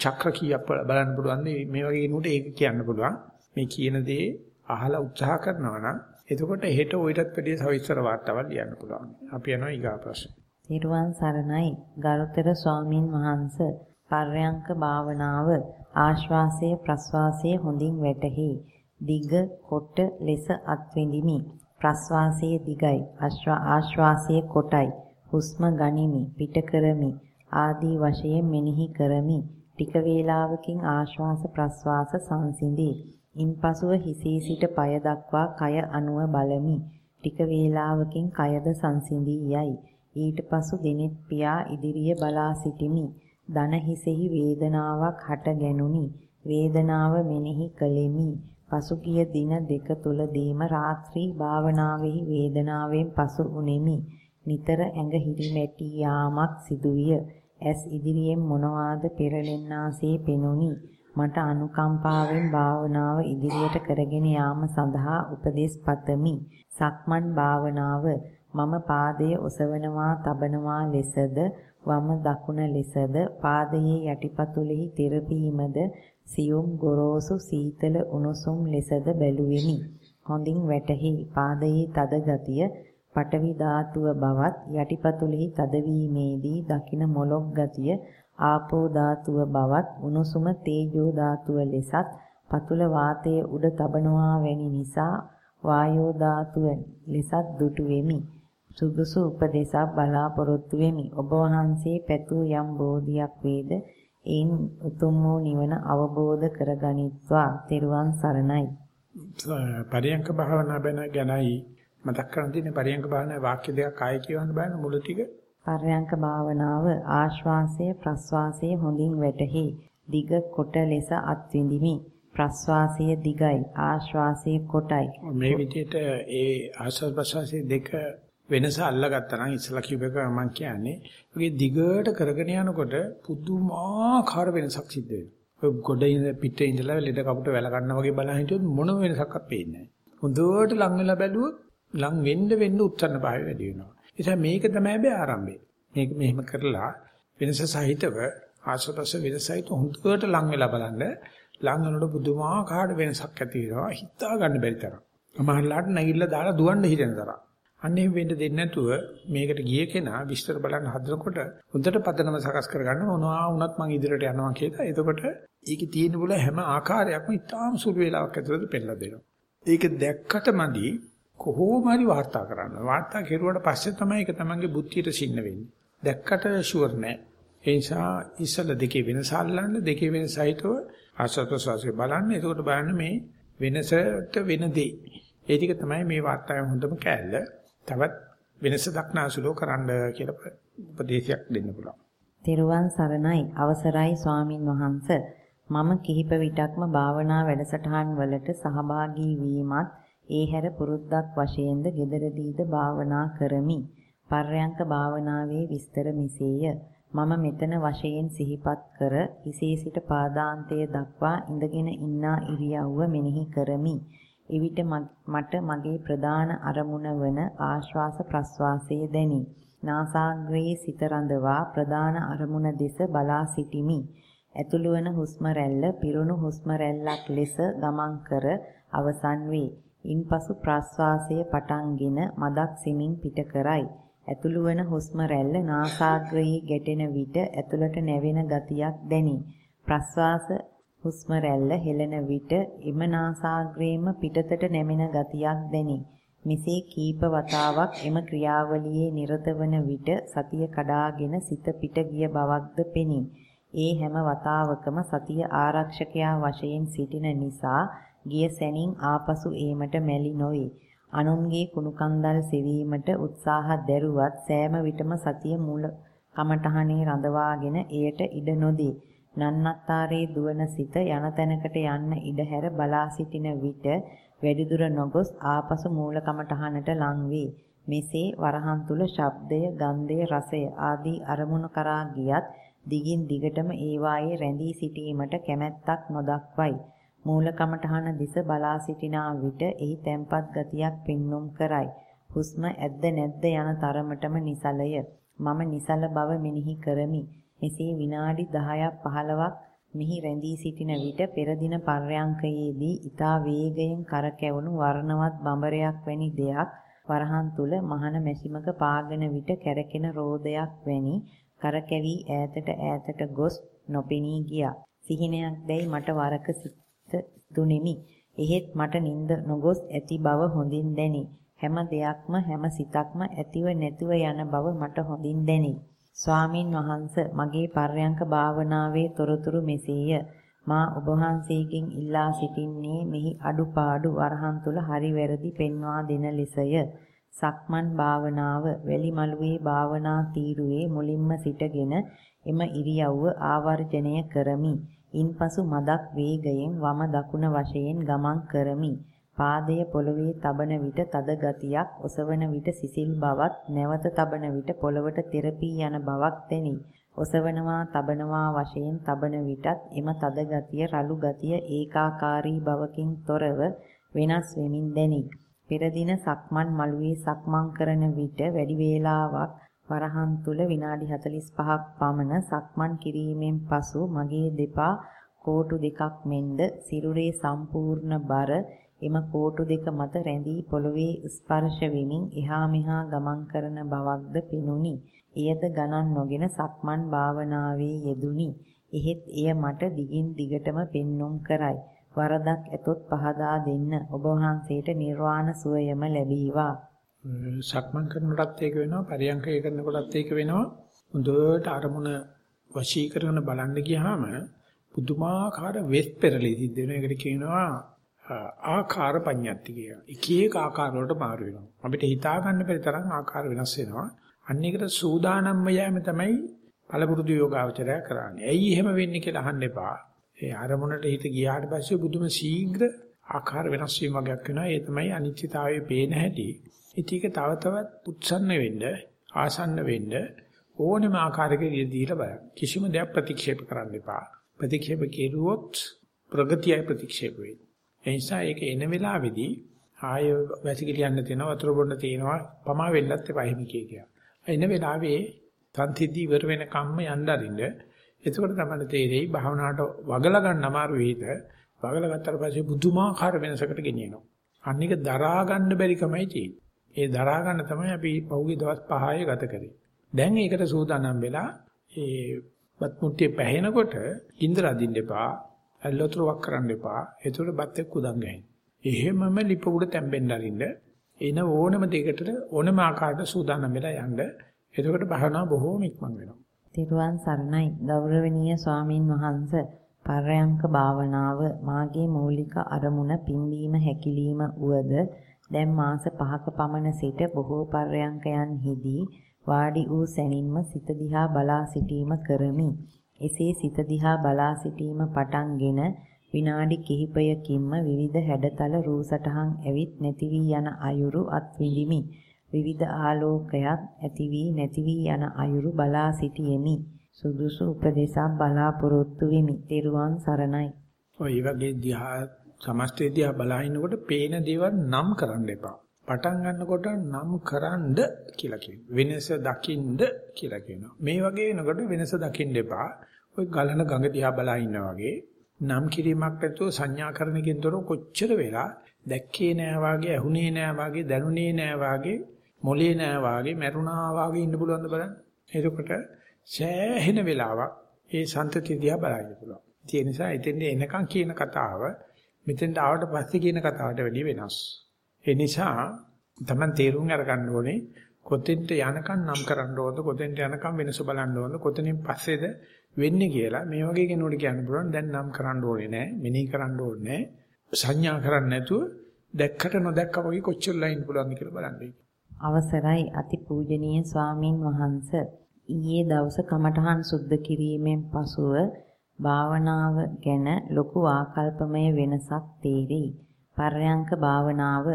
චක්‍ර කීයක් බලන්න පුළුවන් මේ වගේ කෙනෙකුට ඒක කියන්න පුළුවන්. මේ කියන දේ අහලා උත්සාහ කරනවා නම් එතකොට හෙට ඔයිටත් වැඩිය සවිස්තර වාර්තාවක් ලියන්න පුළුවන්. අපි යනවා ඊගා ප්‍රශ්න. නිර්වාන් සරණයි ගරුතර ස්වාමින් වහන්සේ පර්යංක භාවනාව ආශ්වාසය ප්‍රශ්වාසය හොඳින් වැටහි. දිග කොට ලෙස අත්විඳිමි. ප්‍රශ්වාසයේ දිගයි ආශ්වාසයේ කොටයි. හුස්ම ගනිමි පිට කරමි ආදී වශයෙන් මෙනෙහි කරමි. ටික වේලාවකින් ආශ්වාස ප්‍රශ්වාස සංසිඳී. ඉන්පසුව හිසේ සිට පය දක්වා කය අනුව බලමි. ටික වේලාවකින් කයද සංසිඳී යයි. ඊට පසු දිනෙත් පියා ඉදිරිය බලා සිටිමි. දන හිසෙහි වේදනාවක් හට ගැනුනි. වේදනාව මෙනෙහි කළෙමි. පසුගිය දින දෙක තුලදීම රාත්‍රී භාවනාවෙහි වේදනාවෙන් පසු උනේමි. නිතර ඇඟ හිරිමැටි යාමක් සිදුවිය. ඇස් ඉදිරියෙන් මොනවාද පෙරලෙන්නාසේ පෙනුනි. මට අනුකම්පාවෙන් භාවනාව ඉදිරියට කරගෙන යාම සඳහා උපදෙස් පතමි. සක්මන් භාවනාව මම පාදයේ ඔසවනවා තබනවා ලෙසද වම දකුණ ලෙසද පාදයේ යටිපතුලෙහි තෙරපීමද සියුම් ගොරෝසු සීතල උණුසුම් ලෙසද බැලුවෙමි. හොඳින් වැටහි පාදයේ තද ගතිය පටවි ධාතුව බවත් යටිපතුලෙහි තදවීමේදී දකින මොලොක් ගතිය ආපෝ ධාතුව බවත් උණුසුම තේජෝ ධාතුව ලෙසත් පතුල වාතයේ උඩ තබනවා වැනි නිසා වායෝ ධාතුව ලෙසත් දුටු වෙමි. සුදුසු උපදේශක් බලාපොරොත්තු වෙමි. ඔබ වහන්සේ පැතූ යම් බෝධියක් වේද එයින් උතුම් වූ නිවන අවබෝධ කරගනිත්වා. තෙරුවන් සරණයි. පරියංක භාවනා බැන ගැනයි මතක් කරන් තියෙන්නේ පරියංක භාවනාවේ වාක්‍ය දෙකක් ආයෙ කියවන්න බෑන මුල ටික. පරියංක භාවනාව ආශ්වාසය ප්‍රශ්වාසය හොඳින් වැටහි. දිග කොට ලෙස අත්විඳිමි. ප්‍රශ්වාසය දිගයි ආශ්වාසය කොටයි. මේ විදිහට ඒ ආශ්වාස ප්‍රශ්වාසයේ දෙක වෙනස අල්ලගත්තා නම් ඉස්සලා කිව්ව එක මම කියන්නේ ඔගේ දිගට කරගෙන යනකොට පුදුමාකාර වෙනසක් සිද්ධ වෙනවා. ඔය ගොඩ ඉඳ පිටේ ඉඳලා ලෙඩ කපුට වැල ගන්නා වගේ බලන් හිටියොත් මොන වෙනසක්වත් පේන්නේ නැහැ. හොඳට ලං වෙලා බැලුවොත් ලං වෙන්න වෙන්න උත්සන්න භාවය වැඩි වෙනවා. ඒ නිසා මේක තමයි හැබැයි ආරම්භය. මේක මෙහෙම කරලා වෙනස සහිතව ආසපස වෙනස සහිත හොඳට ලං වෙලා බලන්න ලං වෙනකොට පුදුමාකාර වෙනසක් ඇති වෙනවා. හිතා ගන්න බැරි තරම්. අමහරලාට නැගිටලා දාලා දුවන්න හිතෙන තරම්. අන්නේ වෙන්න දෙන්නේ නැතුව මේකට ගිය කෙනා විස්තර බලන්න හදනකොට හොඳට පදනම සකස් කරගන්න මොනවා වුණත් මං ඉදිරියට යනවා කියලා. එතකොට ඒකේ තියෙන බුල හැම ආකාරයක්ම ඉතාම සුළු වේලාවක් ඇතුළත පෙන්නලා දෙනවා. ඒක දැක්කට මදි කොහොම හරි වාර්තා කරන්න. වාර්තා කෙරුවට පස්සේ තමයි ඒක තමන්ගේ බුද්ධියට සින්න වෙන්නේ. දැක්කට ෂුවර් නෑ. ඒ නිසා ඉස්සල දෙකේ වෙනස අල්ලන්න දෙකේ වෙනසයිතව ආසත්වසාරේ බලන්න. එතකොට බලන්න මේ වෙනසට වෙන දේ. ඒ ටික තමයි මේ වාර්තාවේ හොඳම කෑල්ල. තවත් වෙනස දක්නාසුලෝ කරන්න කියලා උපදේශයක් දෙන්න පුළුවන්. තෙරුවන් සරණයි අවසරයි ස්වාමින් වහන්ස මම කිහිප විටක්ම භාවනා වැඩසටහන් වලට සහභාගී වීමත් ඒ හැර පුරුද්දක් වශයෙන්ද gederදීද භාවනා කරමි. පර්යංක භාවනාවේ විස්තර මෙසේය. මම මෙතන වශයෙන් සිහිපත් කර හිසේ සිට පාදාන්තය දක්වා ඉඳගෙන ඉන්නා ඉරියව්ව මෙනෙහි කරමි. එවිට මට මගේ ප්‍රධාන අරමුණ වන ආශ්වාස ප්‍රශ්වාසයේ දැනි. නාසාග්‍රයේ සිත රඳවා ප්‍රධාන අරමුණ දෙස බලා සිටිමි. ඇතුළු වන හුස්ම රැල්ල පිරුණු හුස්ම රැල්ලක් ලෙස ගමන් කර අවසන් වේ. ඉන්පසු ප්‍රශ්වාසය පටන්ගෙන මදක් සිමින් පිට කරයි. ඇතුළු වන හුස්ම රැල්ල නාසාග්‍රයේ ගැටෙන විට ඇතුළට නැවෙන ගතියක් දැනේ. ප්‍රස්වාස හුස්ම රැල්ල හෙළන විට එම නාසාග්‍රේම පිටතට නැමෙන ගතියක් දැනේ. මෙසේ කීප වතාවක් එම ක්‍රියාවලියේ නිරත වන විට සතිය කඩාගෙන සිත පිට ගිය බවක්ද පෙනේ. ඒ හැම වතාවකම සතිය ආරක්ෂකයා වශයෙන් සිටින නිසා ගිය සැනින් ආපසු ඒමට මැලි නොවේ. අනුන්ගේ කුණු කන්දල් සෙවීමට උත්සාහ දැරුවත් සෑම විටම සතිය මූල කමඨහනේ රඳවාගෙන එයට ඉඩ නොදී. නන්නත්තාරේ දුවන සිත යන තැනකට යන්න ඉඩ හැර බලා සිටින විට වැඩිදුර නොගොස් ආපසු මූල කමඨහනට ලං වේ. මෙසේ වරහන් තුල ශබ්දය, ගන්ධය, රසය ආදී අරමුණු කරා ගියත් දිගින් දිගටම ඒවායේ රැඳී සිටීමට කැමැත්තක් නොදක්වයි. මූල කමඨහන දිස බලා සිටිනා විට එහි තැම්පත් ගතියක් පෙන්눔 කරයි. හුස්ම ඇද්ද නැද්ද යන තරමටම නිසලය. මම නිසල බව මෙනෙහි කරමි. මෙසේ විනාඩි 10ක් 15ක් මෙහි රැඳී සිටින විට පෙර දින පර්යංකයේදී ඊතා වේගයෙන් කරකැවුණු වර්ණවත් බඹරයක් වැනි දෙයක් වරහන් තුල මහන මැසිමක පාගන විට කැරකෙන රෝදයක් වැනි කරකැවි ඈතට ඈතට ගොස් නොපෙනී ගියා. සිහිනයක් දැයි මට වරක සිත දුනිමි. එහෙත් මට නිින්ද නොගොස් ඇති බව හොඳින් දැනේ. හැම දෙයක්ම හැම සිතක්ම ඇතිව නැතිව යන බව මට හොඳින් දැනේ. ස්වාමින් වහන්ස මගේ පර්යංක භාවනාවේ තොරතුරු මෙසේය. මා ඔබ වහන්සේගෙන් ඉල්ලා සිටින්නේ මෙහි අඩුපාඩු වරහන් තුල හරි වැරදි පෙන්වා දෙන ලෙසය. සක්මන් භාවනාව වැලි මළුවේ භාවනා තීරුවේ මුලින්ම සිටගෙන එම ඉරියව්ව ආවර්ජනය කරමි. ඉන්පසු මදක් වේගයෙන් වම දකුණ වශයෙන් ගමන් කරමි. පාදය පොළවේ තබන විට තද ගතියක්, ඔසවන විට සිසිල් බවක්, නැවත තබන විට පොළවට තෙරපී යන බවක් දැනේ. ඔසවනවා, තබනවා වශයෙන් තබන විටත් එම තද ගතිය, රළු ගතිය ඒකාකාරී බවකින් තොරව වෙනස් වෙමින් දැනේ. පෙර දින සක්මන් මළුවේ සක්මන් කරන විට වැඩි වේලාවක් වරහන් තුල විනාඩි 45ක් පමණ සක්මන් කිරීමෙන් පසු මගේ දෙපා කෝටු දෙකක් මෙන්ද සිරුරේ සම්පූර්ණ බර එම කෝටු දෙක මත රැඳී පොළවේ ස්පර්ශ වෙමින් එහා මෙහා ගමන් කරන බවක්ද පෙනුනි. එයද ගණන් නොගෙන සක්මන් භාවනාවේ යෙදුනි. එහෙත් එය මට දිගින් දිගටම පෙන්눔 කරයි. වරදක් ඇතොත් පහදා දෙන්න ඔබ වහන්සේට නිර්වාණ සුවයම ලැබීවා. සක්මන් කරනකොටත් ඒක වෙනවා පරියන්කය කරනකොටත් ඒක වෙනවා හොඳට අරමුණ වශී කරගෙන බලන්න ගියාම පුදුමාකාර වෙස් පෙරලි සිද්ධ වෙනවා ඒකට කියනවා ආකාර පඤ්ඤාති කියලා. එක එක ආකාර වලට මාරු වෙනවා. අපිට හිතා ගන්න බැරි තරම් ආකාර වෙනස් වෙනවා. අන්න ඒකට සූදානම්ම යෑම තමයි පළපුරුදු යෝගාවචරය කරන්නේ. ඇයි එහෙම වෙන්නේ කියලා අහන්න එපා. ඒ අරමුණට හිත ගියාට පස්සේ බුදුම ශීඝ්‍ර ආකාර වෙනස් වීම වගේක් වෙනවා. ඒ තමයි අනිත්‍යතාවයේ පේන හැටි. ඉතින් ඒක තව තවත් උත්සන්න වෙන්න, ආසන්න වෙන්න ඕනෙම ආකාරයකට දීලා බලන්න. කිසිම දෙයක් ප්‍රතික්ෂේප කරන්න එපා. ප්‍රතික්ෂේප කෙරුවොත් ප්‍රගතියයි ප්‍රතික්ෂේප වෙන්නේ. ඒ නිසා ඒක එන වෙලාවේදී ආය වැසිකිලියන්න තියෙනවා, වතුර බොන්න තියෙනවා, පමා වෙන්නත් එපා එහෙම කිය කිය. එන වෙලාවේ තන්තිදි ඉවර වෙන කම්ම යන්න අරින්න. එතකොට තමයි තේරෙයි භාවනාවට වගලා ගන්න අමාරු වෙයිද. වගලා ගත්තට පස්සේ බුදුමාකාර වෙනසකට ගෙනියනවා. අන්න එක දරා ගන්න බැරි කමයි තියෙන්නේ. ඒ දරා ගන්න තමයි අපි පහුගිය දවස් 5 ගත කරේ. දැන් ඒකට සූදානම් වෙලා ඒ බත් මුට්ටිය පැහෙනකොට ඉන්ද්‍ර අදින්න එපා. ඇල්ලතරුවක් කරන්න එපා. ඒතකොට බත් එක්ක උදන් ගහින්. එහෙමම ලිප උඩ තැම්බෙන්න අරින්න. එන ඕනම දෙයකට ඕනම ආකාරයට සූදානම් වෙලා යන්න. එතකොට භාවනාව බොහෝම ඉක්මන් වෙනවා. තිරුවන් සරණයි ගෞරවනීය ස්වාමින් වහන්සේ පරයන්ක භාවනාව මාගේ මූලික අරමුණ පිම්බීම හැකිලිම උවද දැන් මාස 5ක පමණ සිට බොහෝ පර්යංකයන්හිදී වාඩි වූ සැනින්ම සිත දිහා බලා සිටීම කරමි. එසේ සිත දිහා බලා සිටීම පටන්ගෙන විනාඩි කිහිපයකින්ම විවිධ හැඩතල රූ සටහන් ඇවිත් නැති වී යන අයුරු අත්විඳිමි. විවිධ ආලෝකයක් ඇති වී නැති වී යන අයුරු බලා සිටියෙමි. සුදුසු උපදේශක් බලාපොරොත්තු වෙමි. ත්වන් සරණයි. ඔය වගේ දිහා සමස්තය දිහා බලහිනකොට පේන දේවල් නම් කරන්න එපා. පටන් ගන්නකොට නම් කරන්ඩ කියලා කියනවා. වෙනස දකින්ද කියලා කියනවා. මේ වගේ වෙනකොට වෙනස දකින්න එපා. ඔය ගලන ගඟ දිහා බලා ඉන්නා වගේ නම් කිරීමක් නැතුව සංඥාකරණකින් තොරව කොච්චර වෙලා දැක්කේ නෑ වාගේ, ඇහුනේ නෑ වාගේ, දැනුනේ නෑ වාගේ මොලේ නෑ වාගේ මැරුණා වාගේ ඉන්න පුළුවන්ද බලන්න. එතකොට සෑහෙන වෙලාවක් ඒ සන්තතිය දිහා බලන්න පුළුවන්. ඒ නිසා එතෙන්ද එනකන් කියන කතාව මෙතෙන්ට ආවට පස්සේ කියන කතාවට වැඩිය වෙනස්. ඒ නිසා Taman තේරුම් අරගන්න ඕනේ කොතෙන්ට යනකම් නම් කරන්න ඕනද කොතෙන්ට යනකම් වෙනස බලන්න ඕනද කොතනින් පස්සේද වෙන්නේ කියලා මේ වගේ කෙනෙකුට කියන්න පුළුවන් දැන් නම් කරන්න ඕනේ නෑ මෙනෙහි කරන්න ඕනේ නෑ සංඥා කරන්නේ නැතුව දැක්කට නොදැක්ක වගේ කොච්චරලා ඉන්න පුළුවන්ද කියලා බලන්න. අවසරයි අතිපූජනීය ස්වාමින් වහන්සේ ඊයේ දවස කමඨහන් සුද්ධ කිරීමෙන් පසුව භාවනාව ගැන ලොකු ආකල්පමය වෙනසක් තේරෙයි. පර්යංක භාවනාව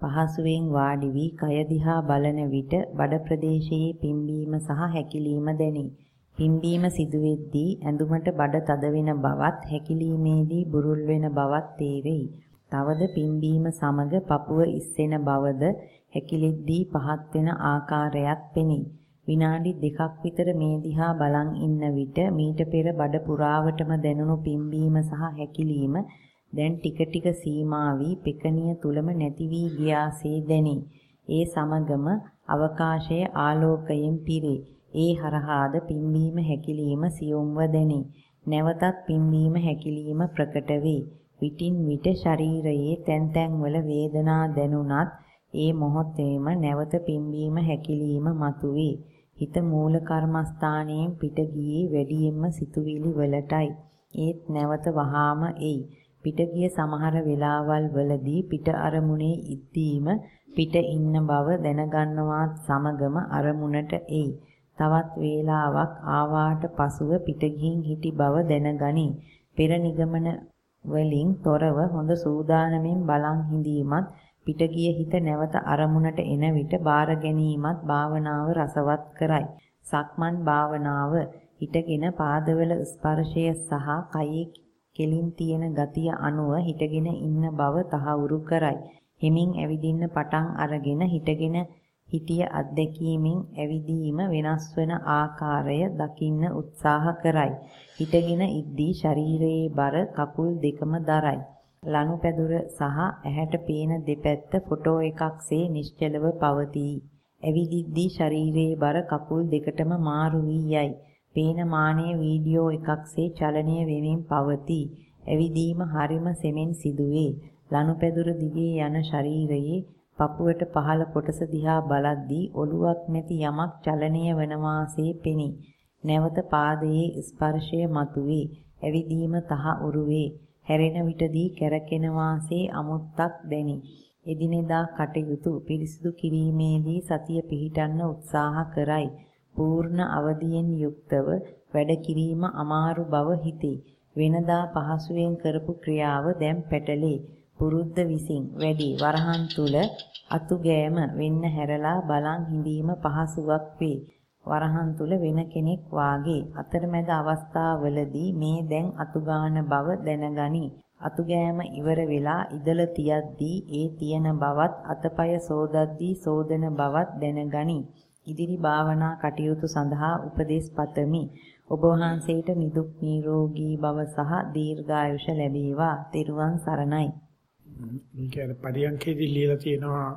පහසුවෙන් වාඩි වී කය දිහා බලන විට බඩ ප්‍රදේශයේ පිම්බීම සහ හැකිලීම දැනේ. පිම්බීම සිදුවෙද්දී ඇඳුමට බඩ තද වෙන බවත් හැකිලීමේදී බුරුල් වෙන බවත් තේරෙයි. තවද පිම්බීම සමග පපුව ඉස්සෙන බවද හැකිලෙද්දී පහත් වෙන ආකාරයක් පෙනේ. විනාඩි දෙකක් විතර මේ දිහා බලන් ඉන්න විට මීට පෙර බඩ පුරාවටම දැනුණු පිම්බීම සහ හැකිලීම දැන් ටික ටික සීමා වී පෙකණිය තුලම නැති වී ගියාසේ දැනේ. ඒ සමගම අවකාශයේ ආලෝකයෙන් පිරේ. ඒ හරහාද පිම්බීම හැකිලිම සියුම්ව දැනේ. නැවතත් පිම්බීම හැකිලිම ප්‍රකට වේ. විටින් විට ශරීරයේ තැන් තැන්වල වේදනා දැනුණත් ඒ මොහොතේම නැවත පිම්බීම හැකිලිම මතුවේ. හිත මූල කර්මස්ථානයෙන් පිට ගියේ වැඩියෙන්ම සිතුවිලි වලටයි. ඒත් නැවත වහාම එයි. පිට ගිය සමහර වෙලාවල් වලදී පිට අරමුණේ ඉද්දීම පිට ඉන්න බව දැනගන්නවත් සමගම අරමුණට එයි. තවත් වේලාවක් ආවාට පසුව පිට ගිහින් හිටි බව දැනගනි. පෙර නිගමන වලින් තොරව හොඳ සූදානමින් බලන් හිඳීමත් පිට ගිය හිත නැවත අරමුණට එන විට බාර ගැනීමත් භාවනාව රසවත් කරයි. සක්මන් භාවනාව හිටගෙන පාදවල ස්පර්ශය සහ කයේ කෙලින් තියෙන ගතිය අනුව හිටගෙන ඉන්න බව තහවුරු කරයි. හිමින් ඇවිදින්න පටන් අරගෙන හිටගෙන හිටිය අත්දැකීමෙන් ඇවිදීම වෙනස් වන ආකාරය දකින්න උත්සාහ කරයි. හිටගෙන ඉද්දී ශරීරයේ බර කකුල් දෙකම දරයි. ලනුපැදුර සහ ඇහැට පේන දෙපැත්ත ෆොටෝ එකක්සේ නිශ්චලව පවතී. ඇවිදිද්දී ශරීරයේ බර කකුල් දෙකටම මාරු වී යයි. පේන මානයේ වීඩියෝ එකක්සේ චලනය වෙමින් පවතී. ඇවිදීම හරිම සෙමෙන් සිදුවේ. ලනුපැදුර දිගේ යන ශරීරයේ පපුවට පහළ කොටස දිහා බලද්දී ඔළුවක් නැති යමක් චලනය වන වාසේ පෙනේ. නැවත පාදයේ ස්පර්ශය මතුවේ. ඇවිදීම තහ උරුවේ. හැරෙන විටදී කැරකෙන වාසේ අමුත්තක් දැනේ. එදිනෙදා කටයුතු පිරිසිදු කිරීමේදී සතිය පිහිටන්න උත්සාහ කරයි. පූර්ණ අවදියෙන් යුක්තව වැඩ කිරීම අමාරු බව හිතේ. වෙනදා පහසුවෙන් කරපු ක්‍රියාව දැන් පැටලේ. පුරුද්ද විසින් වැඩි වරහන් තුල අතු ගෑම වෙන්න හැරලා බලන් හිඳීම පහසුවක් වේ. වරහන් තුල වෙන කෙනෙක් වාගේ අතරමැද අවස්ථාවලදී මේ දැන් අතු බව දැනගනි. අතු ගෑම ඉවර වෙලා ඉදල තියද්දී ඒ තියෙන බවත් අතපය සෝදද්දී සෝදන බවත් දැනගනි. ඉදිරි භාවනා කටයුතු සඳහා උපදෙස් පතමි. ඔබ වහන්සේට නිදුක් නිරෝගී භව සහ දීර්ඝායුෂ ලැබේවා. ත්වන් සරණයි. මේ කියන්නේ පරියන්කේදී ලියලා තියෙනවා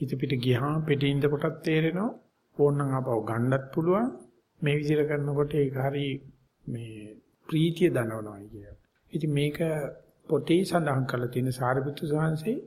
හිත පිට ගියාම පිටින්ද කොටක් තේරෙනවා ඕනනම් ආපහු ගන්නත් පුළුවන් මේ විදිහට කරනකොට ඒක හරි මේ ප්‍රීතිය දනවනවා කියන. ඉතින් මේක පොතේ සඳහන් කරලා තියෙන සාරිපුත්‍ර සාංශේ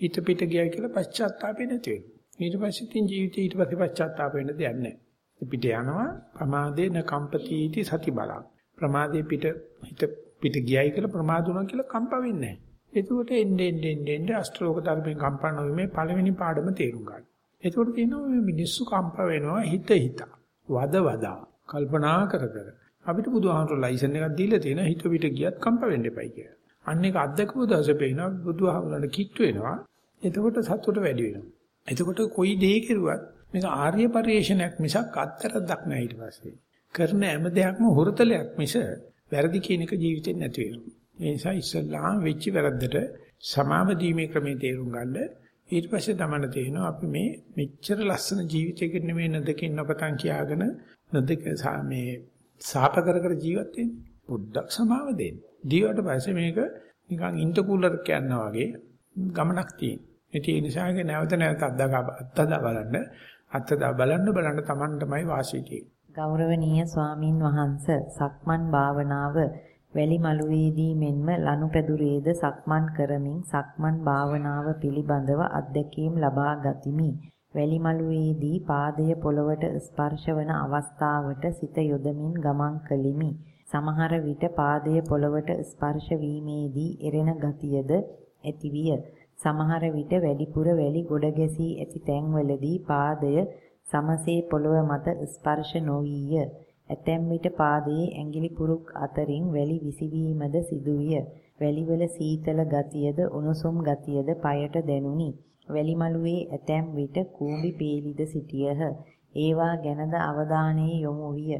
හිත පිට ගියා කියලා පශ්චාත්තාපේ නැති වෙනවා. ඊට පස්සේ තින් ජීවිතේ ඊට පස්සේ පශ්චාත්තාප වෙන්න දෙයක් නැහැ. පිට යනවා ප්‍රමාදේන කම්පතිටි සති බලං. ප්‍රමාදේ පිට හිත පිට ගියයි කියලා ප්‍රමාද වුණා කියලා කම්ප වෙන්නේ නැහැ. එතකොට එන්නේ එන්නේ එන්නේ අෂ්ටලෝක ධර්මයෙන් කම්පන නොවීමේ පළවෙනි පාඩම තේරුම් ගන්න. එතකොට කියනවා මේ මිනිස්සු කම්ප වෙනවා හිත හිත. වද වදා කල්පනා කර කර. අපිට බුදුහාමර ලයිසන් එකක් දීලා තියෙනවා හිත පිට ගියත් කම්ප වෙන්න එපයි කියලා. අන්න ඒක අත්දකපු දවසේ පේනවා බුදුහාමරට කිට්ටු වෙනවා. එතකොට සතුට වැඩි වෙනවා. එතකොට කොයි දේ කෙරුවත් මේක ආර්ය පරිශ්‍රණයක් මිසක් අත්තරක් නැහැ ඊට පස්සේ. කරන හැම දෙයක්ම හොරතලයක් මිස වැරදි කියන එක ජීවිතේ නැති වෙනවා. ඒ නිසා ඉස්සල්ලාම වෙච්ච වැරද්දට සමාව දීමේ ක්‍රමයේ තේරුම් ගන්න ඊට පස්සේ තමයි තේරෙනවා අපි මේ මෙච්චර ලස්සන ජීවිතයකට නෙමෙයි නදකින් නොපතන් කියාගෙන නදක මේ සාප කර කර ජීවත් වෙන්නේ පොඩ්ඩක් සමාව දෙන්න. දීවට පස්සේ මේක නිකන් ඉන්ටර්කූලර් කියනවා වගේ ගමනක් තියෙන. ඒ නිසා ඒක නැවත නැවත අත්දකා අත්දා බලන්න අත්දා බලන්න බලන්න Taman තමයි වාසිය තියෙන්නේ. ගෞරවනීය ස්වාමින් වහන්ස සක්මන් භාවනාව වැලි මළුවේදී මෙන්ම ලනුපැදුරේද සක්මන් කරමින් සක්මන් භාවනාව පිළිබඳව අත්දැකීම් ලබා ගතිමි. වැලි මළුවේදී පාදය පොළවට ස්පර්ශ වන අවස්ථාවට සිත යොදමින් ගමන් කළෙමි. සමහර විට පාදය පොළවට ස්පර්ශ වීමේදී එරෙන ගතියද ඇතිවිය. සමහර විට වැඩිපුර වැලි ගොඩ ගැසී ඇති තැන්වලදී පාදය සමසේ පොළව මත ස්පර්ශ නොවිය. ඇතැම් විට පාදයේ ඇඟිලි පුරුක් අතරින් වැලි විසිවීමද සිදුවිය. වැලිවල සීතල ගතියද උණුසුම් ගතියද পায়ට දැනුනි. වැලි මළුවේ ඇතැම් විට කූඹි පේලිද සිටියහ. ඒවා ගැනද අවධානය යොමු විය.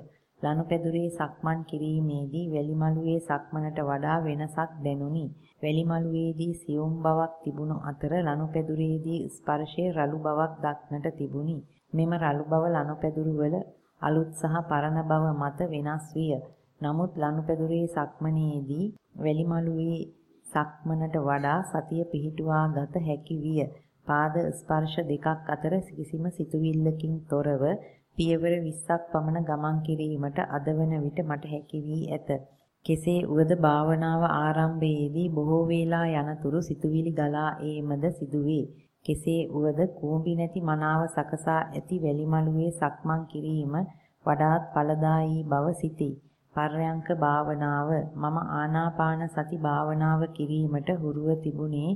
ලනුපැදුරේ සක්මන් කිරීමේදී වැලි මළුවේ සක්මනට වඩා වෙනසක් දැනුනි. වැලි මළුවේදී සියුම් බවක් තිබුණු අතර ලනුපැදුරේදී ස්පර්ශයේ රළු බවක් දක්නට තිබුණි. මෙම රළු බව ලනුපැදුරු වල අලුත් සහ පරණ බව මත වෙනස් විය. නමුත් ලනුපැදුරේ සක්මනේදී වැලිමලුවේ සක්මනට වඩා සතිය පිහිටුවා ගත හැකි විය. පාද ස්පර්ශ දෙකක් අතර කිසිම සිතුවිල්ලකින් තොරව පියවර 20ක් පමණ ගමන් කිරීමට අදවන විට මට හැකි වී ඇත. කෙසේ වුවද භාවනාව ආරම්භයේදී බොහෝ වේලා යනතුරු සිතුවිලි ගලා ඒමද සිදුවේ. කෙසේ වුවද කූඹි නැති මනාව සකසා ඇති වැලිමලුවේ සක්මන් කිරීම වඩාත් ඵලදායී බව සිතී. පර්යංක භාවනාව මම ආනාපාන සති භාවනාව කිරීමට හුරුව තිබුණේ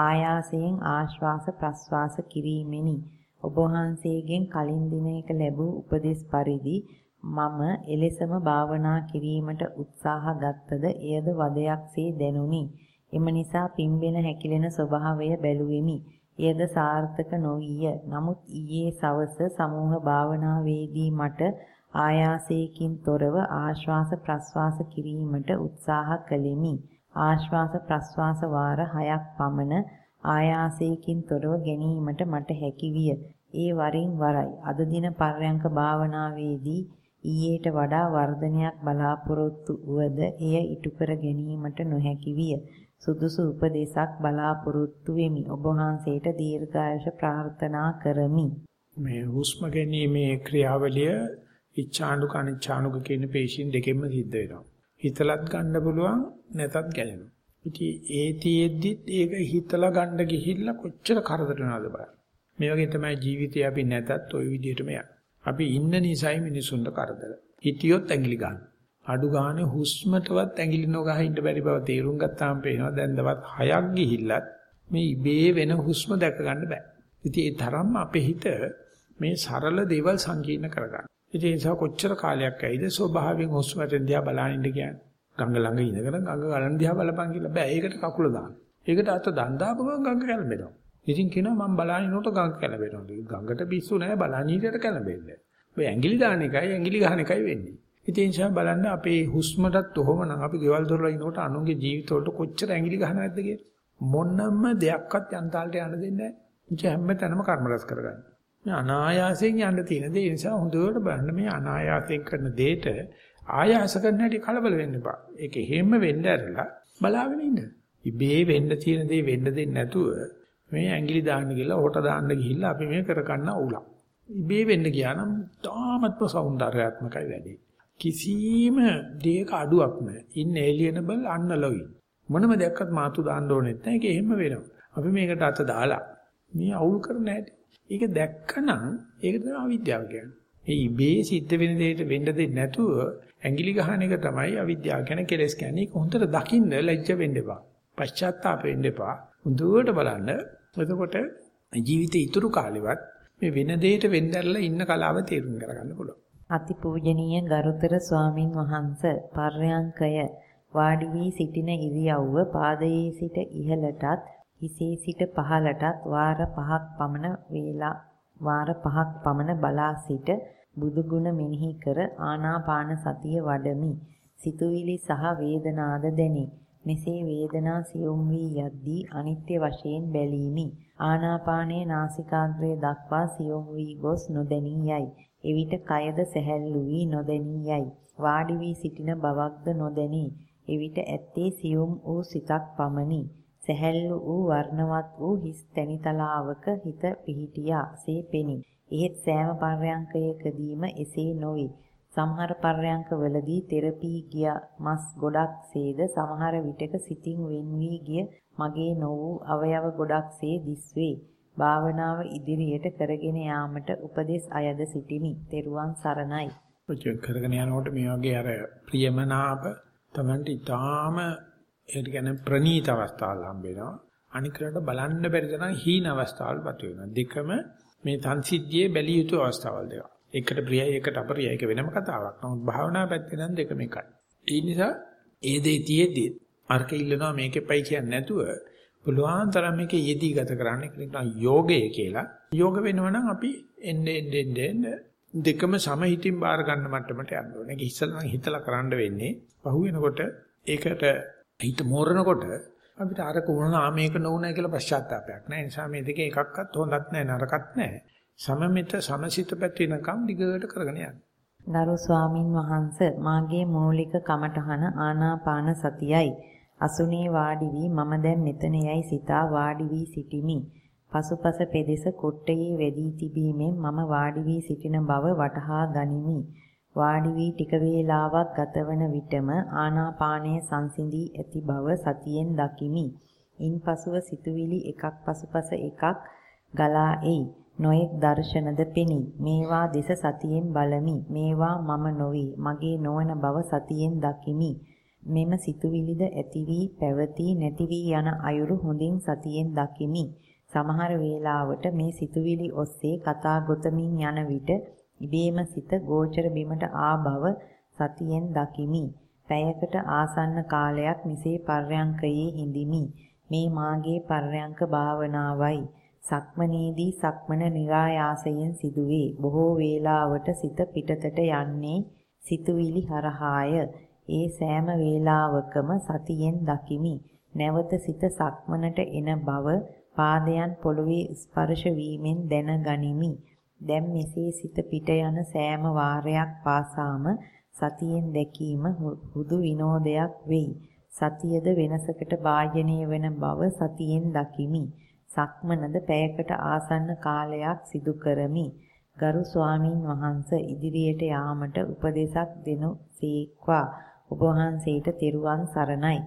ආයාසයෙන් ආශ්වාස ප්‍රශ්වාස කිරීමෙනි. ඔබ වහන්සේගෙන් කලින් දිනයක ලැබූ උපදෙස් පරිදි මම එලෙසම භාවනා කිරීමට උත්සාහ ගත්තද එයද වදයක්සේ දැනුනි. එම නිසා පිම්බෙන හැකිලෙන ස්වභාවය බැලුවෙමි. එයද සාර්ථක නොවිය. නමුත් ඊයේ සවස සමූහ භාවනාවේදී මට ආයාසයකින් තොරව ආශ්වාස ප්‍රශ්වාස කිරීමට උත්සාහ කළෙමි. ආශ්වාස ප්‍රශ්වාස වාර 6ක් පමණ ආයාසයකින් තොරව ගැනීමට මට හැකි විය. ඒ වරින් වරයි අද දින පර්යංක භාවනාවේදී ඊයට වඩා වර්ධනයක් බලාපොරොත්තු වුවද එය ඉටු කර ගැනීමට නොහැකි විය. සුදුසු උපදේශක් බලාපොරොත්තු වෙමි. ඔබ වහන්සේට දීර්ඝායුෂ ප්‍රාර්ථනා කරමි. මේ හුස්ම ගැනීමේ ක්‍රියාවලිය ඉච්ඡානුක අනිච්ඡානුක කියන පේශීන් දෙකෙන්ම සිද්ධ වෙනවා. හිතලත් ගන්න පුළුවන් නැතත් ගැලෙනවා. ඉතින් ඒ තියෙද්දිත් ඒක හිතලා ගන්න ගිහිල්ලා කොච්චර කරදර වෙනවද බලන්න. මේ වගේ තමයි ජීවිතේ අපි නැතත් ওই විදිහටම යන්නේ. අපි ඉන්න නිසයි මිනිසුන්ට කරදර. හිතියොත් ඇඟිලි ගන්න. අඩු ගානේ හුස්මටවත් ඇඟිලි නොගහ ඉන්න බැරි බව තේරුම් ගත්තාම පේනවා දැන් දවස් 6ක් ගිහිල්ලත් මේ ඉබේ වෙන හුස්ම දැක ගන්න බෑ. ඉතින් ඒ තරම්ම අපේ හිත මේ සරල දේවල් සංකීර්ණ කරගන්න. ඉතින් ඒ නිසා කොච්චර කාලයක් ඇයිද ස්වභාවයෙන් හුස්මට දිහා බලන ඉන්න කියන්නේ. ගඟ ළඟ ඉඳගෙන ගඟ ගලන දිහා බලපන් කියලා බෑ. ඒකට කකුල දාන්න. ඒකට අත දන් දාපු ගමන් ගඟ කැළඹෙනවා. ඉතින් කියනවා මම බලන ඉන්නකොට ගඟ කැළඹෙනවා. ගඟට පිස්සු නැහැ බලන ඊට කැළඹෙන්නේ. ඔය ඇඟිලි දාන එකයි ඇඟිලි ගහන එකයි වෙන්නේ. ඉතින් ඒ නිසා බලන්න අපේ හුස්මටත් උහමනම් අපි ගෙවල් දොරලා ඉනකොට අනුන්ගේ ජීවිතවලට කොච්චර ඇඟිලි ගහන නැද්ද කියලා. මොනම දෙයක්වත් යන්තාලට යන්න දෙන්නේ නැහැ. ඒ හැමතැනම කර්ම රැස් කරගන්න. මේ අනායාසයෙන් යන්න තියෙන දේ නිසා හොඳට බලන්න මේ අනායාසයෙන් කරන දෙයට ආයාස කරන්න හැටි කලබල වෙන්න එපා. ඒක හැම වෙන්න ඇරලා බලාගෙන ඉන්න. ඉබේ වෙන්න තියෙන දේ වෙන්න දෙන්නේ නැතුව මේ ඇඟිලි දාන්න ගිහලා හොට දාන්න ගිහලා අපි මේ කරගන්න උලක්. ඉබේ වෙන්න ගියා නම් තාමත්ම సౌందర్యාත්මකයි වැඩේ. කිසිම දෙයක අඩුවක් නැහැ. ඉන්න alienable unknowing. මොනම දෙයක්වත් මාතු දාන්න ඕනෙත් නැහැ. ඒක එහෙම වෙනවා. අපි මේකට අත දාලා මේ අවුල් කරන හැටි. ඒක දැක්කනම් ඒක තමයි අවිද්‍යාව කියන්නේ. ඒ ඉබේ සිද්ධ වෙන දෙයට වෙන්න දෙන්නේ නැතුව ඇඟිලි ගහන එක තමයි අවිද්‍යාව කියන්නේ කෙලස් කියන්නේ. ඒක හොඳට දකින්න ලැජ්ජ වෙන්න එපා. පශ්චාත්තාප වෙන්න එපා. හොඳට බලන්න. එතකොට ජීවිතේ ඉතුරු කාලෙවත් මේ වෙන දෙයකට වෙන්නදලා ඉන්න කලාව තේරුම් කරගන්න පුළුවන්. අතිපූජනීය ගරුතර ස්වාමින් වහන්ස පර්යංකය වාඩි වී සිටින ඉරියව්ව පාදයේ සිට ඉහළටත් හිසේ සිට පහළටත් වාර 5ක් පමණ වේලා වාර 5ක් පමණ බලා සිට බුදු ගුණ මෙනෙහි කර ආනාපාන සතිය වඩමි. සිතුවිලි සහ වේදනාද දැනේ. මෙසේ වේදනා සියුම් වී යද්දී අනිත්‍ය වශයෙන් බැලීමි. ආනාපානයේ නාසිකාග්‍රය දක්වා සියුම් වී ගොස් නොදැනී යයි. එවිට කයද සැහැල්ලු වී නොදැනී යයි. වාඩි වී සිටින බවක්ද නොදැනී. එවිට ඇත්තේ සියුම් වූ සිතක් පමණි. සැහැල්ලු වූ වර්ණවත් වූ හිස් තැනිතලාවක හිත පිහිටියා. සේ පෙනි. එහෙත් සෑම පර්යංකයකදීම එසේ නොවේ. සමහර පර්යංකවලදී තෙරපී ගිය මස් ගොඩක් සේද සමහර විටක සිතින් වෙන් වී ගිය මගේ නො වූ අවයව ගොඩක් සේ දිස්වේ. භාවනාව ඉදිරියට කරගෙන යාමට උපදෙස් අයද සිටිමි. තෙරුවන් සරණයි. ඔය කරගෙන යනකොට මේ වගේ අර ප්‍රියමනාප තමන්ට ඊටාම ඒ කියන්නේ ප්‍රනීත අවස්ථාවල් හම්බ වෙනවා. අනිකරට බලන්න බැරි තරම් හීන අවස්ථාවල් පතු වෙනවා. දෙකම මේ සංසිද්ධියේ බැලිය යුතු අවස්ථාවල් දෙක. එකට ප්‍රියයි එකට අප්‍රියයි ඒක වෙනම කතාවක්. නමුත් භාවනා පැත්තේ නම් දෙකම එකයි. ඒ නිසා ඒ දේ තියේදී අර්ක ඉල්ලනවා මේකෙපයි කියන්නේ නැතුව පුළුවන් තරම් මේක යෙදී ගත කරන්න කියන යෝගය කියලා. යෝග වෙනවා නම් අපි එන්නේ එන්නේ එන්නේ දෙකම සමහිතින් බාර ගන්න මට්ටමට යන්න ඕනේ. ඒක ඉස්සෙල්ලා හිතලා කරන්න වෙන්නේ. පහු වෙනකොට ඒකට හිත මෝරනකොට අපිට අර කුණා මේක නොවුණා කියලා පශ්චාත්තාවයක් නැහැ. ඒ නිසා මේ දෙකේ එකක්වත් හොඳත් නැහැ නරකත් නැහැ. සමමිත සමසිත පැතිනකම් දිගට කරගෙන යන්න. ගරු ස්වාමින් වහන්සේ මාගේ මූලික කමඨහන ආනාපාන සතියයි. අසුනේ වාඩි වී මම දැන් මෙතන යයි සිතා වාඩි වී සිටිමි. පසුපස පෙදෙස කොට්ටේ වැදී තිබීමෙන් මම වාඩි වී සිටින බව වටහා ගනිමි. වාඩි වී ටික වේලාවක් ගතවන විටම ආනාපානයේ සංසිඳී ඇති බව සතියෙන් දකිමි. ඉන්පසුව සිතුවිලි එකක් පසුපස එකක් ගලා එයි. නොයෙක් දර්ශනද පෙනී. මේවා දෙස සතියෙන් බලමි. මේවා මම නොවේ. මගේ නොවන බව සතියෙන් දකිමි. මෙම සිතුවිලිද ඇති වී පැවති නැති වී යන අයුරු හොඳින් සතියෙන් දකිමි. සමහර වේලාවට මේ සිතුවිලි ඔස්සේ කතා ගොතමින් යන විට ඉබේම සිත ගෝචර බිමට ආ බව සතියෙන් දකිමි. පැයකට ආසන්න කාලයක් මිසේ පර්යංකයේ හිඳිමි. මේ මාගේ පර්යංක භාවනාවයි. සක්මනේදී සක්මන નિરાයාසයෙන් සිදුවේ. බොහෝ වේලාවට සිත පිටතට යන්නේ සිතුවිලි හරහාය. ඒ සෑම වේලාවකම සතියෙන් දකිමි. නැවත සිත සක්මනට එන බව පාදයන් පොළවේ ස්පර්ශ වීමෙන් දැනගනිමි. දැන් මෙසේ සිත පිට යන සෑම වාරයක් පාසාම සතියෙන් දැකීම හුදු විනෝදයක් වෙයි. සතියද වෙනසකට වාජනීය වෙන බව සතියෙන් දකිමි. සක්මනද පැයකට ආසන්න කාලයක් සිදු කරමි. ගරු ස්වාමින් වහන්සේ ඉදිරියට යාමට උපදේශක් දෙනු සීක්වා ඔබ වහන්සේට තෙරුවන් සරණයි.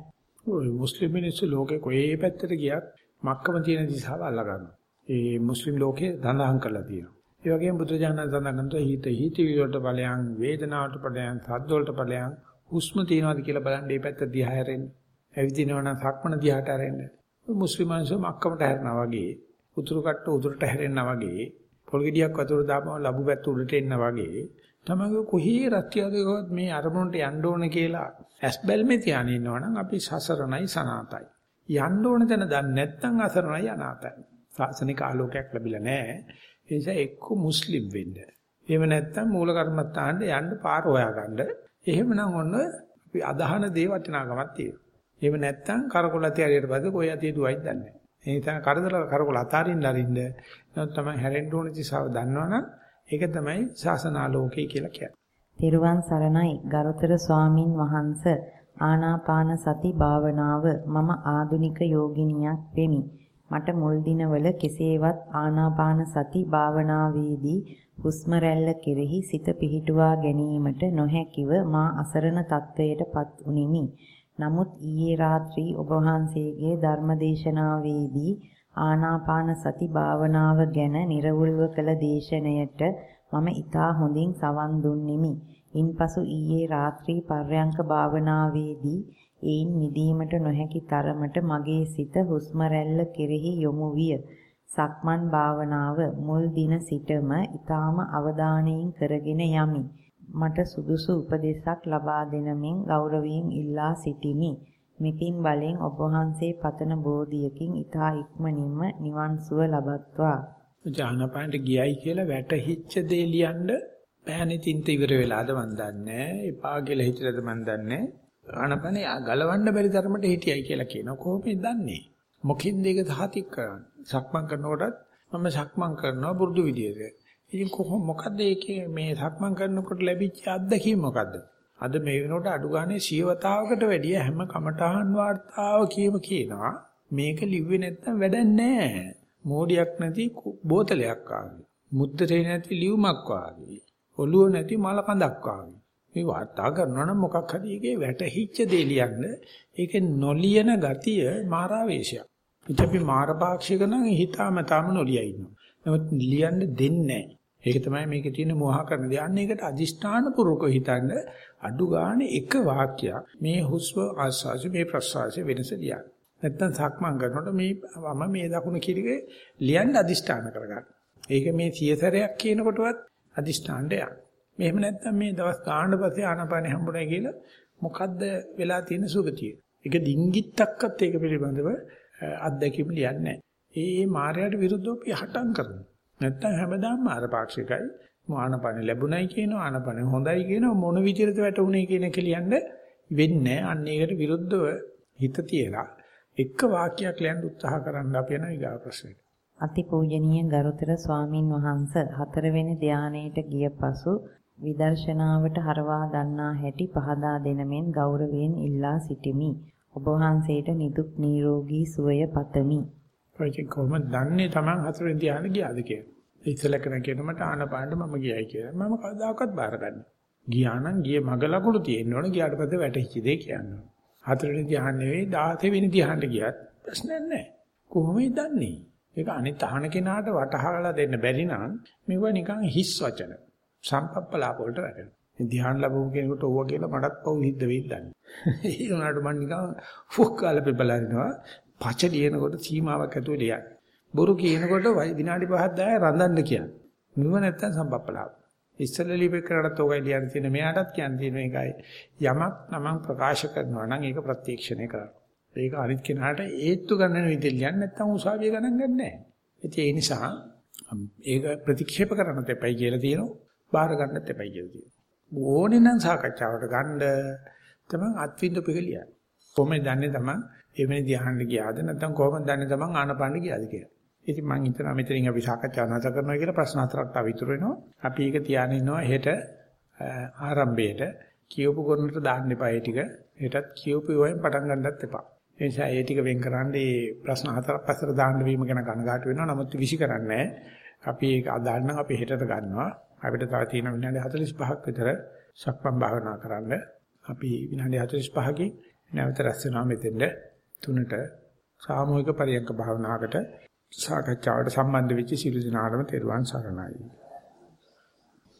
ඔය මුස්ලිම් මිනිස්සු ලෝකේ කොහේ පැත්තට ගියත් මක්කම තියෙන දිශාව අල්ලා ගන්නවා. ඒ මුස්ලිම් ලෝකේ දඳහන් කරලා තියෙනවා. ඒ වගේම බුදුජානක සඳහන් හිත හිතවිලි වලට ඵලයන් වේදනාවට ඵලයන් සද්ද වලට ඵලයන් හුස්ම තියනවාද කියලා බලන්න මේ පැත්ත දිහා හැරෙන්න. ඇවිදිනවා නම් සක්මන දිහාට හැරෙන්න. මුස්ලිම් මිනිස්සු මක්කමට හැරෙනවා වගේ උතුරු කට්ට උතුරට හැරෙනවා වගේ පොල් ගෙඩියක් වතුර දාපම ලැබු පැත්ත උඩට එන්න වගේ තමයි කොහේ රත්යදකවත් මේ අරමුණට යන්න ඕන කියලා ඇස් බැල්මේ තියාගෙන ඉන්නවනම් අපි සසරණයි සනාතයි. යන්න ඕන තැන දන්නේ නැත්නම් අසරණයි අනාතයි. සාසනික ආලෝකයක් ලැබිලා නැහැ. ඒ නිසා එක්ක මුස්ලිම් වෙන්න. එහෙම නැත්නම් මූල කර්මත්තාන්ට යන්න පාර හොයාගන්න. එහෙමනම් ඔන්න අපි අදහන දේ වටිනාකමක් තියෙනවා. එහෙම නැත්නම් කරකොල ඇති හරියට පස්සේ කොයි ඇති දුවයිද දන්නේ නැහැ. ඒ නිසා කරදර කරකොල අතාරින්න අරින්න නමුත් තමයි හැරෙන්න ඕන දිශාව දන්නවනම් ඒක තමයි ශාසනාලෝකය කියලා කියන්නේ. තෙරුවන් සරණයි ගරුතර ස්වාමින් වහන්සේ ආනාපාන සති භාවනාව මම ආදුනික යෝගිනියක් වෙමි. මට මුල් දිනවල කෙසේවත් ආනාපාන සති භාවනාවේදී හුස්ම රැල්ල කෙරෙහි සිත පිහිටුවා ගැනීමට නොහැකිව මා අසරණ තත්වයටපත් උනිමි. නමුත් ඊයේ රාත්‍රී ඔබ වහන්සේගේ ධර්මදේශනාවේදී ආනාපාන සති භාවනාව ගැන නිර්වුල්ව කළ දේශනයට මම ඊටා හොඳින් සවන් දුන්නිමි. ඉන්පසු ඊයේ රාත්‍රී පර්යංක භාවනාවේදී ඒන් මිදීමට නොහැකි තරමට මගේ සිත හුස්ම රැල්ල කෙරෙහි යොමු විය. සක්මන් භාවනාව මුල් දින සිටම ඊටාම අවධානයෙන් කරගෙන යමි. මට සුදුසු උපදේශක් ලබා දෙනමින් ගෞරවයෙන් ඉල්ලා සිටිමි. මෙපින් බලෙන් ඔබ වහන්සේ පතන බෝධියකින් ඊටා ඉක්මනින්ම නිවන් සුව ලබත්වා. ජානපානට ගියයි කියලා වැටහිච්ච දේ ලියන්න බෑනේ තින්ත ඉවර වෙලාද මන් දන්නේ. එපා කියලා හිතලාද මන් දන්නේ. ආනපනේ ගලවන්න බැරි තරමට හිටියයි කියලා කියනවා කොහොමද දන්නේ මොකින්ද ඒක සහතික කරන්නේ සක්මන් කරනකොටත් මම සක්මන් කරනවා පුරුදු විදියට ඉතින් කොහොම මොකද්ද ඒකේ මේ සක්මන් කරනකොට ලැබිච්ච අත්දැකීම මොකද්ද අද මේ වෙනකොට අඩු ගානේ සියවතාවකට වැඩිය හැම කමඨාන් වාර්තාව කියම කියනවා මේක ලිව්වේ නැත්නම් වැඩක් නැහැ මෝඩියක් නැති බෝතලයක් ආවේ මුද්දරේ නැති ලියුමක් වාගේ. ඔළුව නැති මල කඳක් වාගේ. මේ වාර්තා කරනවා නම් මොකක් හරි එකේ වැටහිච්ච දේ ලියන්න ඒකේ නොලියන ගතිය මාරාවේශයක්. ඉතින් අපි මාරපාක්ෂික නම් හිතාමතාම නොලියයි ඉන්නවා. නමුත් ලියන්න දෙන්නේ නැහැ. ඒක තමයි මේකේ තියෙන මෝහ කරන දේ. අන්න ඒකට අදිෂ්ඨාන පුරුකව හිතන්න අඩු ගානේ එක වාක්‍යයක් මේ හුස්ම ආස්වාසි මේ ප්‍රසවාසි වෙනස ලියන්න. නැත්තම් සක්මන් කරනකොට මේ වම මේ දකුණ කිරිගේ ලියන්න අදිෂ්ඨාන කරගන්න. ඒක මේ සියසරයක් කියනකොටවත් අදිෂ්ඨානට යන්න. මෙහෙම නැත්තම් මේ දවස් ගානට පස්සේ ආනාපානෙ හම්බුනේ කියලා මොකද්ද වෙලා තියෙන සුගතිය. ඒක ඩිංගිත්තක්වත් ඒක පිළිබඳව අත්දැකීම් ලියන්නේ නැහැ. ඒ මායයට විරුද්ධව අපි හටම් කරනවා. නැත්තම් හැමදාම මාර පාක්ෂිකයි. ආනපන ලැබුණයි කියනවා ආනපන හොඳයි කියනවා මොන විදිහටද වැටුනේ කියන එක ලියන්න වෙන්නේ අන්න ඒකට විරුද්ධව හිත තියලා එක වාක්‍යයක් ලියන්න උත්සාහ කරන්න අපි යන ඊගා ප්‍රශ්නෙට. අතිපූජනීය ගරුතර ස්වාමින් වහන්සේ හතරවෙනි ධානයේට ගිය පසු විදර්ශනාවට හරවා ගන්නා හැටි පහදා දෙනමෙන් ගෞරවයෙන් ඉල්ලා සිටිමි. ඔබ වහන්සේට නිදුක් නිරෝගී සුවය පතමි. ප්‍රතිච කොහොමද දන්නේ Taman හතරවෙනි ධානය ගියාද කියලා? ඉස්සල කරන කියන මට ආනපානට මම ගියයි කියලා. මම කවදාකවත් බාරගන්නේ. ගියා නම් ගියේ මග ලකුණු තියෙන්න ඕන ගියාට පස්සේ වැටහිච්ච දේ කියන්නේ. හතරවෙනි ධ්‍යාන නෙවෙයි 16 වෙනි ධ්‍යානට ගියත් ප්‍රශ්නයක් නැහැ. කොහොමද දන්නේ? ඒක අනිත් අහන කෙනාට වටහාලා දෙන්න බැරි නම් මේවා නිකන් හිස් වචන. සම්පප්පලාප වලට වැටෙනවා. ධ්‍යාන ලැබුව කෙනෙකුට ඕවා කියලා මටත් පව් හිද්ද වෙයි දන්නේ. ඒ උනාට මම නිකන් ෆුක් කාලා බලනවා. පච ලියනකොට සීමාවක් ඇතුළේ ලියන්නේ. බොරු කියනකොට විනාඩි 5ක් 10 රඳන්න කියන්නේ. නුව නැත්තම් සම්පප්පලාව. ඉස්සෙල්ලා ලිපේකරටත් ඕකයි ලියන්න තියෙන මෙයාටත් කියන්න තියෙන එකයි යමක් තමන් ප්‍රකාශ කරනවා නම් ඒක ප්‍රත්‍යක්ෂණය කරනවා. ඒක අනිත් කෙනාට ඒත්තු ගන්න විදිහ ලියන්න නැත්තම් උසාවිය ගණන් ගන්න නැහැ. ඒ නිසා ඒක ප්‍රතික්ෂේප කරන්නත් එපයි කියලා තියෙනවා. බාර ගන්නත් එපයි කියලා තියෙනවා. ඕනේ නම් සාකච්ඡාවට ගන්න තමන් අත්විඳපු එක ලියන්න. කොහොමද දන්නේ තමන් එවැනි ධ්‍යානෙ ගියාද නැත්නම් කොහොමද දන්නේ තමන් ආනපානෙ ගියාද කියලා. ඉතින් මම හිතනවා මෙතනින් අපි සාකච්ඡා නැවත කරනවා කියලා ප්‍රශ්න හතරක් තව ඉතුරු වෙනවා. අපි ඒක තියාගෙන ඉන්නවා හෙට ආරම්භයේට කියවපු කරනට දාන්න එපා ඒ ටික. හෙටත් කියවපු වයින් පටන් ගන්නත් එපා. ඒ නිසා ඒ ටික වෙන් කරන්නේ ප්‍රශ්න හතරක් පස්සට දාන්න වීම ගැන කනගාටු වෙනවා. නමුත් විසි කරන්නේ අපි ඒක අදාළ නම් අපි හෙටට ගන්නවා. අපිට තව තියෙන විනාඩි 45ක් විතර සක්මන් භාවනා කරන්න. අපි විනාඩි 45කින් නැවත රැස් වෙනවා මෙතෙන්ද තුනට සාමූහික පරියන්ක භාවනාවකට සාකච්ඡාවට සම්බන්ධ වෙච්ච සිළු දිනාටම තෙරුවන් සරණයි.